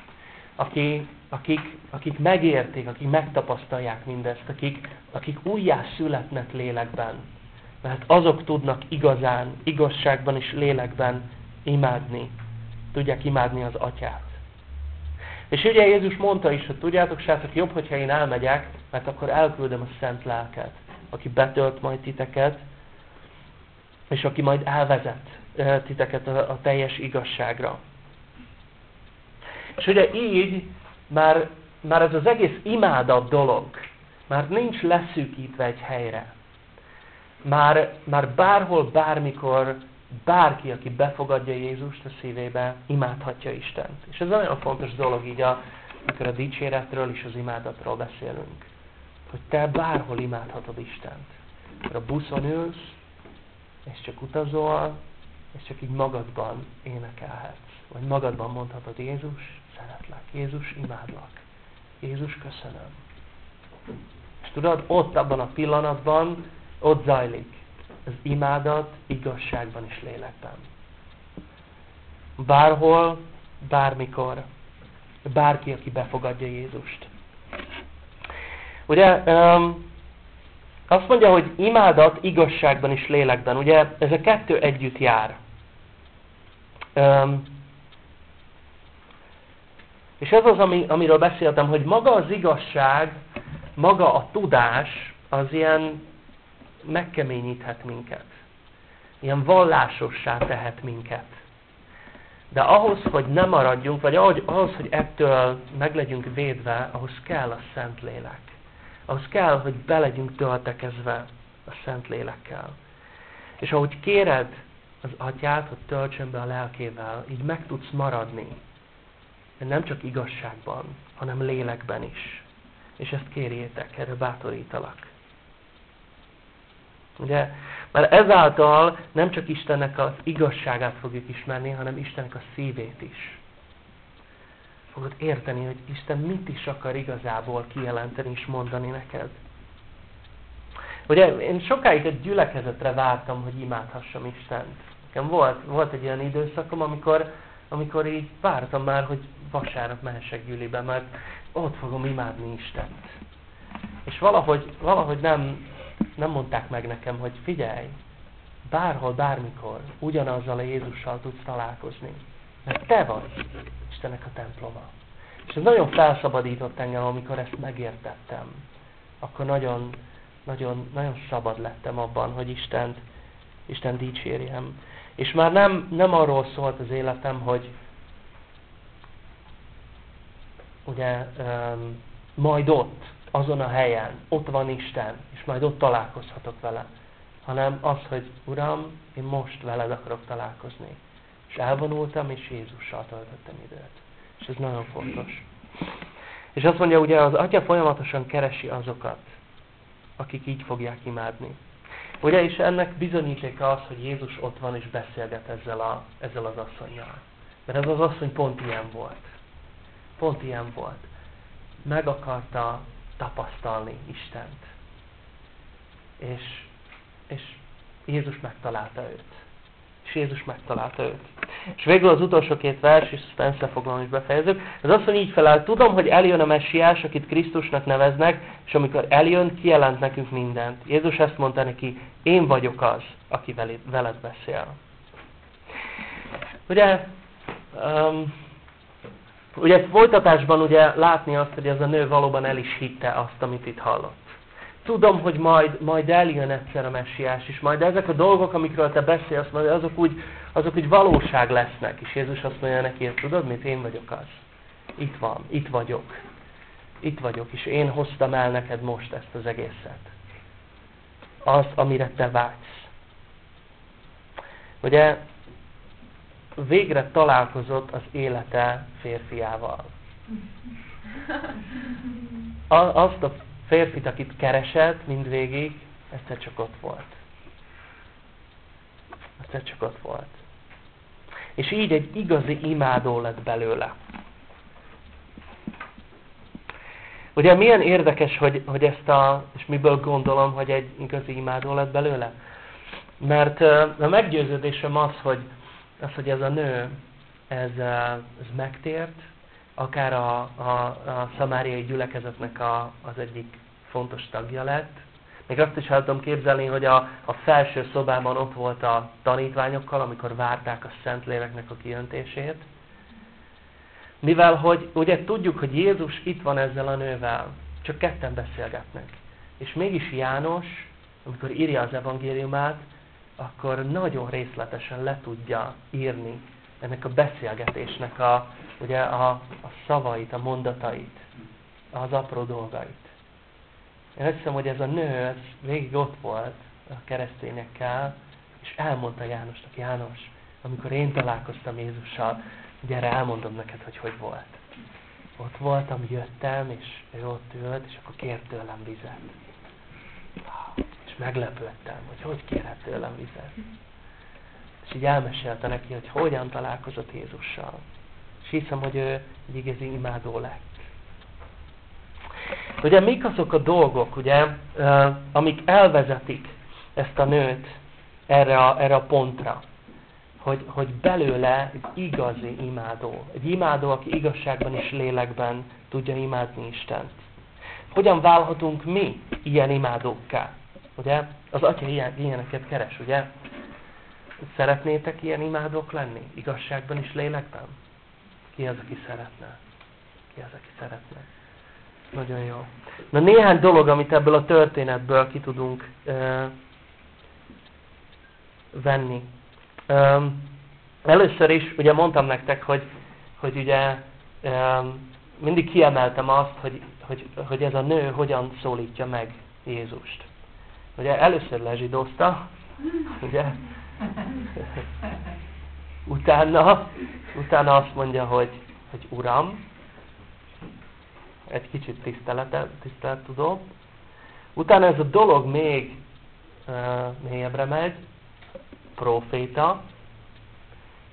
Aki, akik, akik megérték, akik megtapasztalják mindezt, akik, akik újjá születnek lélekben. Mert azok tudnak igazán, igazságban és lélekben imádni tudják imádni az atyát. És ugye Jézus mondta is, hogy tudjátok, srácok, jobb, hogyha én elmegyek, mert akkor elküldöm a szent lelket, aki betölt majd titeket, és aki majd elvezet titeket a, teljes igazságra. És ugye így már, már ez az egész imádat dolog, már nincs leszűkítve egy helyre. Már, már bárhol, bármikor bárki, aki befogadja Jézust a szívébe, imádhatja Istent. És ez nagyon fontos dolog így, a, amikor a dicséretről és az imádatról beszélünk. Hogy te bárhol imádhatod Istent. Mert a buszon ülsz, és csak utazol, és csak így magadban énekelhetsz. Vagy magadban mondhatod, Jézus, szeretlek. Jézus, imádlak. Jézus, köszönöm. És tudod, ott abban a pillanatban, ott zajlik az imádat igazságban és lélekben. Bárhol, bármikor, bárki, aki befogadja Jézust. Ugye, um, azt mondja, hogy imádat igazságban és lélekben. Ugye ez a kettő együtt jár. Um, és ez az, ami, amiről beszéltem, hogy maga az igazság, maga a tudás, az ilyen megkeményíthet minket. Ilyen vallásossá tehet minket. De ahhoz, hogy ne maradjunk, vagy ahhoz, hogy ettől meg legyünk védve, ahhoz kell a Szentlélek. Ahhoz kell, hogy be legyünk töltekezve a Szentlélekkel. És ahogy kéred az atyát, hogy töltsön be a lelkével, így meg tudsz maradni. De nem csak igazságban, hanem lélekben is. És ezt kérjétek, erre bátorítalak. Ugye? Mert ezáltal nem csak Istennek az igazságát fogjuk ismerni, hanem Istennek a szívét is. Fogod érteni, hogy Isten mit is akar igazából kijelenteni és mondani neked. Ugye én sokáig egy gyülekezetre vártam, hogy imádhassam Istent. Nekem volt, volt egy olyan időszakom, amikor, amikor így vártam már, hogy vasárnap mehessek gyűlibe, mert ott fogom imádni Istent. És valahogy, valahogy nem, nem mondták meg nekem, hogy figyelj, bárhol, bármikor ugyanazzal a Jézussal tudsz találkozni. Mert te vagy Istennek a temploma. És ez nagyon felszabadított engem, amikor ezt megértettem. Akkor nagyon, nagyon, nagyon szabad lettem abban, hogy Istent, Isten dicsérjem. És már nem, nem arról szólt az életem, hogy ugye um, majd ott, azon a helyen, ott van Isten, és majd ott találkozhatok vele, hanem az, hogy Uram, én most veled akarok találkozni. És elvonultam, és Jézussal töltöttem időt. És ez nagyon fontos. És azt mondja, ugye az Atya folyamatosan keresi azokat, akik így fogják imádni. Ugye, és ennek bizonyítéka az, hogy Jézus ott van és beszélget ezzel, a, ezzel az asszonynal. Mert ez az asszony pont ilyen volt. Pont ilyen volt. Meg akarta tapasztalni Istent. És, és Jézus megtalálta őt. És Jézus megtalálta őt. És végül az utolsó két vers, és összefoglalom és befejezzük. Ez azt mondja így felel, tudom, hogy eljön a messiás, akit Krisztusnak neveznek, és amikor eljön, kijelent nekünk mindent. Jézus ezt mondta neki, én vagyok az, aki veled beszél. Ugye, um, ugye folytatásban ugye látni azt, hogy ez a nő valóban el is hitte azt, amit itt hallott. Tudom, hogy majd, majd eljön egyszer a messiás is, majd ezek a dolgok, amikről te beszélsz, majd azok úgy, azok úgy valóság lesznek. És Jézus azt mondja neki, tudod mit, én vagyok az. Itt van, itt vagyok. Itt vagyok, és én hoztam el neked most ezt az egészet. Az, amire te vágysz. Ugye végre találkozott az élete férfiával. Azt a férfit, akit keresett mindvégig, egyszer csak ott volt. Egyszer csak ott volt. És így egy igazi imádó lett belőle. Ugye milyen érdekes, hogy, hogy ezt a, és miből gondolom, hogy egy igazi imádó lett belőle? Mert a meggyőződésem az, hogy, az, hogy ez a nő, ez, ez megtért, akár a, a, a szamáriai gyülekezetnek a, az egyik fontos tagja lett. Még azt is el tudom képzelni, hogy a, a felső szobában ott volt a tanítványokkal, amikor várták a Szentléleknek a kijöntését. Mivel, hogy ugye tudjuk, hogy Jézus itt van ezzel a nővel, csak ketten beszélgetnek. És mégis János, amikor írja az evangéliumát, akkor nagyon részletesen le tudja írni ennek a beszélgetésnek a, ugye a, a szavait, a mondatait, az apró dolgait. Én azt hiszem, hogy ez a nő ez végig ott volt a keresztényekkel, és elmondta Jánosnak, János, amikor én találkoztam Jézussal, gyere, elmondom neked, hogy hogy volt. Ott voltam, jöttem, és ő ott ült, és akkor kért tőlem vizet. És meglepődtem, hogy hogy kérhet tőlem vizet. És így elmesélte neki, hogy hogyan találkozott Jézussal. És hiszem, hogy ő egy igazi imádó lett. Ugye mik azok a dolgok, ugye, amik elvezetik ezt a nőt erre a, erre a pontra, hogy, hogy belőle egy igazi imádó. Egy imádó, aki igazságban és lélekben tudja imádni Istent. Hogyan válhatunk mi ilyen imádókká? Ugye? Az Atya ilyen, ilyeneket keres, ugye? Szeretnétek ilyen imádók lenni? Igazságban és lélekben? Ki az, aki szeretne? Ki az, aki szeretne? Nagyon jó. Na néhány dolog, amit ebből a történetből ki tudunk uh, venni. Um, először is, ugye mondtam nektek, hogy, hogy ugye um, mindig kiemeltem azt, hogy, hogy, hogy ez a nő hogyan szólítja meg Jézust. Ugye először lezsidózta, ugye? Utána, utána azt mondja, hogy, hogy Uram, egy kicsit tisztelet tudó. Utána ez a dolog még uh, mélyebbre megy, proféta,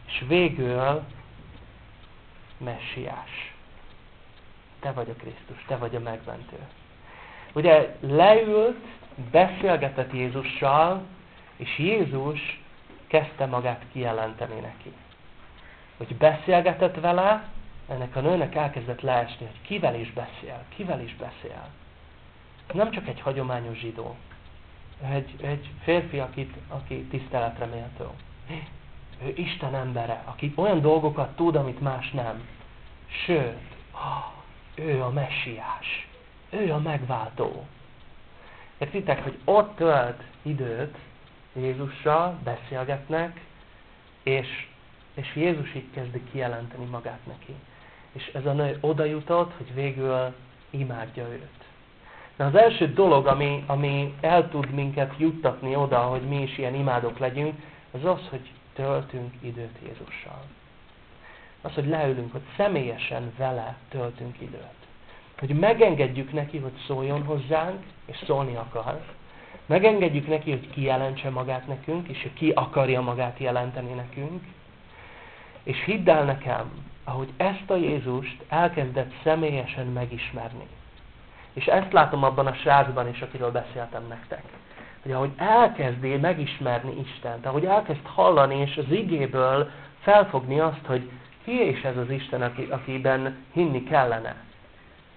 és végül messiás. Te vagy a Krisztus, te vagy a megmentő. Ugye leült, beszélgetett Jézussal, és Jézus kezdte magát kijelenteni neki. Hogy beszélgetett vele, ennek a nőnek elkezdett leesni, hogy kivel is beszél, kivel is beszél. Nem csak egy hagyományos zsidó. Egy, egy férfi, akit, aki tiszteletre méltó. Ő Isten embere, aki olyan dolgokat tud, amit más nem. Sőt, ő a messiás. Ő a megváltó. Értitek, hogy ott tölt időt Jézussal, beszélgetnek, és, és Jézus így kezdi kijelenteni magát neki és ez a nő oda jutott, hogy végül imádja őt. Na az első dolog, ami, ami el tud minket juttatni oda, hogy mi is ilyen imádok legyünk, az az, hogy töltünk időt Jézussal. Az, hogy leülünk, hogy személyesen vele töltünk időt. Hogy megengedjük neki, hogy szóljon hozzánk, és szólni akar. Megengedjük neki, hogy kijelentse magát nekünk, és ki akarja magát jelenteni nekünk. És hidd el nekem, ahogy ezt a Jézust elkezdett személyesen megismerni. És ezt látom abban a srácban is, akiről beszéltem nektek. hogy ahogy elkezdél megismerni Istent, ahogy elkezd hallani, és az igéből felfogni azt, hogy ki is ez az Isten, aki, akiben hinni kellene.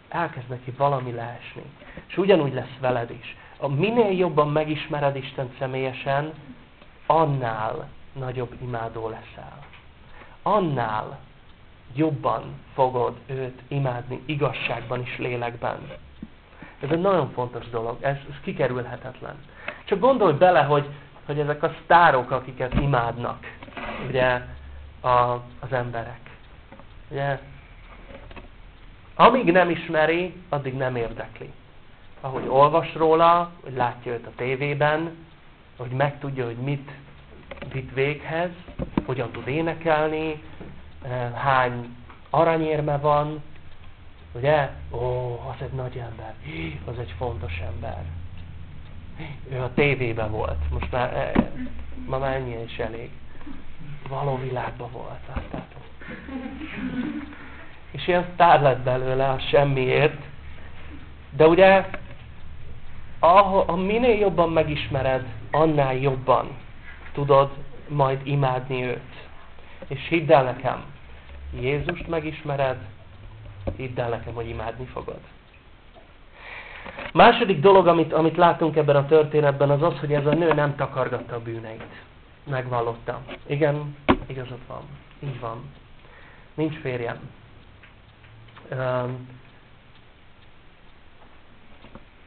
Elkezd neki valami leesni. És ugyanúgy lesz veled is. A minél jobban megismered Isten személyesen, annál nagyobb imádó leszel. Annál jobban fogod őt imádni igazságban és lélekben. Ez egy nagyon fontos dolog, ez, ez kikerülhetetlen. Csak gondolj bele, hogy, hogy ezek a sztárok, akiket imádnak, ugye, a, az emberek. Ugye, amíg nem ismeri, addig nem érdekli. Ahogy olvas róla, hogy látja őt a tévében, hogy megtudja, hogy mit vitt véghez, hogyan tud énekelni, hány aranyérme van, ugye? Ó, az egy nagy ember, az egy fontos ember. Ő a tévében volt, most már, eh, ma már ennyi is elég. Való világban volt, láttátok. És ilyen sztár lett belőle a semmiért. De ugye, ahol, a minél jobban megismered, annál jobban tudod majd imádni őt. És hidd el nekem, Jézust megismered, hidd el nekem, hogy imádni fogod. Második dolog, amit, amit látunk ebben a történetben, az az, hogy ez a nő nem takargatta a bűneit. Megvallotta. Igen, igazad van. Így van. Nincs férjem.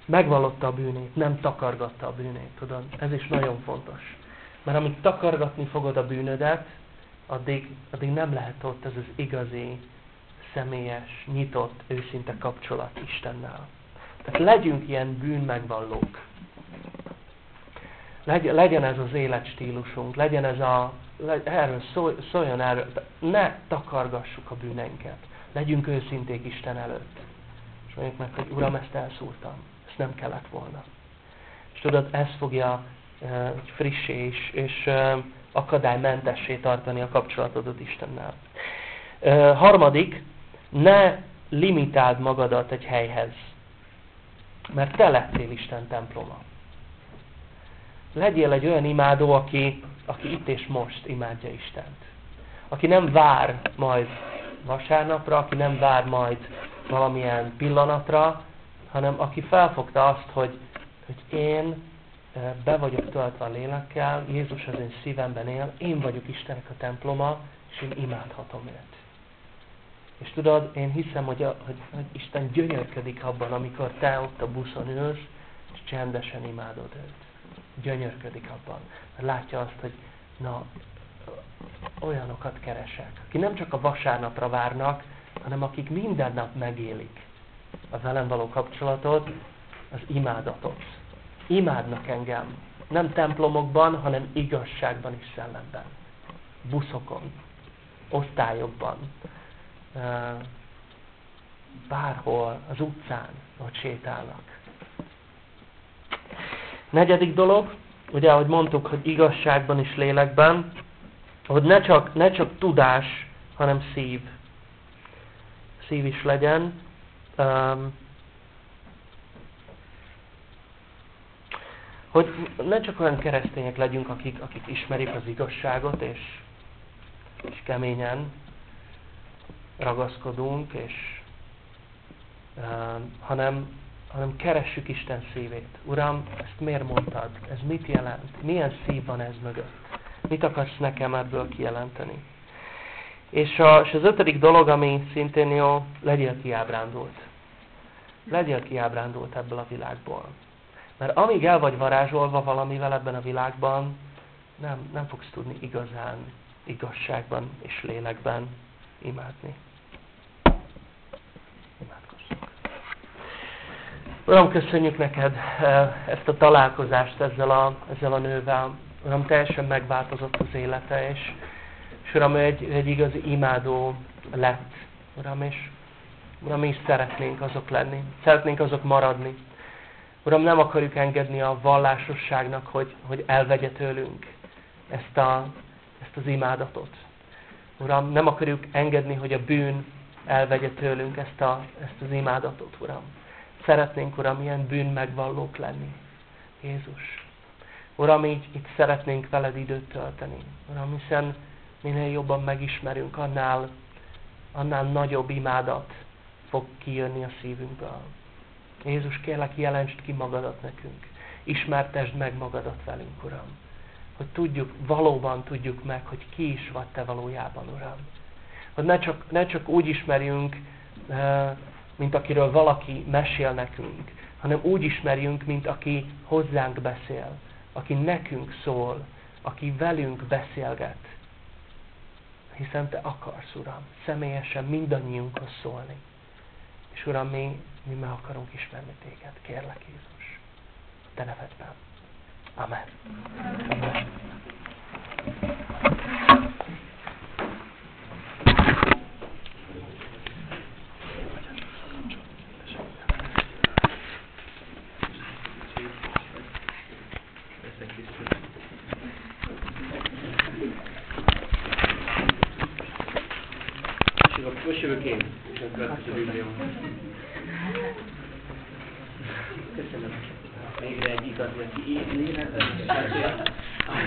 Megvallotta a bűnét, nem takargatta a bűnét, tudod? Ez is nagyon fontos. Mert amíg takargatni fogod a bűnödet, addig, addig nem lehet ott ez az igazi, személyes, nyitott, őszinte kapcsolat Istennel. Tehát legyünk ilyen bűnmegvallók. Legyen ez az életstílusunk, legyen ez a, erről szóljon erről, ne takargassuk a bűneinket. Legyünk őszinték Isten előtt. És mondjuk meg, hogy Uram, ezt elszúrtam. Ezt nem kellett volna. És tudod, ez fogja frissé és, és akadálymentessé tartani a kapcsolatodat Istennel. Harmadik, ne limitáld magadat egy helyhez. Mert te lettél Isten temploma. Legyél egy olyan imádó, aki, aki itt és most imádja Istent. Aki nem vár majd vasárnapra, aki nem vár majd valamilyen pillanatra, hanem aki felfogta azt, hogy, hogy én be vagyok töltve a lélekkel, Jézus az én szívemben él, én vagyok Istennek a temploma, és én imádhatom őt. És tudod, én hiszem, hogy, a, hogy, hogy Isten gyönyörködik abban, amikor te ott a buszon ülsz, és csendesen imádod őt. Gyönyörködik abban. Mert látja azt, hogy na, olyanokat keresek, akik nem csak a vasárnapra várnak, hanem akik minden nap megélik a velem való kapcsolatot, az imádatot. Imádnak engem. Nem templomokban, hanem igazságban és szellemben. Buszokon, osztályokban, bárhol, az utcán, ott sétálnak. Negyedik dolog, ugye ahogy mondtuk, hogy igazságban és lélekben, hogy ne csak, ne csak tudás, hanem szív. Szív is legyen. Hogy ne csak olyan keresztények legyünk, akik, akik ismerik az igazságot, és, és keményen ragaszkodunk, és, um, hanem, hanem keressük Isten szívét. Uram, ezt miért mondtad? Ez mit jelent? Milyen szív van ez mögött? Mit akarsz nekem ebből kijelenteni? És, a, és az ötödik dolog, ami szintén jó, legyél kiábrándult. Legyél kiábrándult ebből a világból. Mert amíg el vagy varázsolva valamivel ebben a világban, nem, nem fogsz tudni igazán, igazságban és lélekben imádni. Imádkozzunk. Uram, köszönjük neked eh, ezt a találkozást ezzel a, ezzel a nővel. Uram, teljesen megváltozott az élete, és, és Uram, egy, egy igazi imádó lett. Uram, és Uram, mi is szeretnénk azok lenni. Szeretnénk azok maradni. Uram, nem akarjuk engedni a vallásosságnak, hogy, hogy elvegye tőlünk ezt, a, ezt az imádatot. Uram, nem akarjuk engedni, hogy a bűn elvegye tőlünk ezt, a, ezt az imádatot, Uram. Szeretnénk, Uram, ilyen bűn megvallók lenni. Jézus, Uram, így itt szeretnénk veled időt tölteni. Uram, hiszen minél jobban megismerünk, annál, annál nagyobb imádat fog kijönni a szívünkből. Jézus, kérlek, jelentsd ki magadat nekünk. Ismertesd meg magadat velünk, Uram. Hogy tudjuk, valóban tudjuk meg, hogy ki is vagy Te valójában, Uram. Hogy ne csak, ne csak úgy ismerjünk, eh, mint akiről valaki mesél nekünk, hanem úgy ismerjünk, mint aki hozzánk beszél, aki nekünk szól, aki velünk beszélget. Hiszen Te akarsz, Uram, személyesen mindannyiunkhoz szólni. És Uram, mi, mi meg akarunk ismerni Téged. Kérlek, Jézus. Te nevedben. Amen. Amen.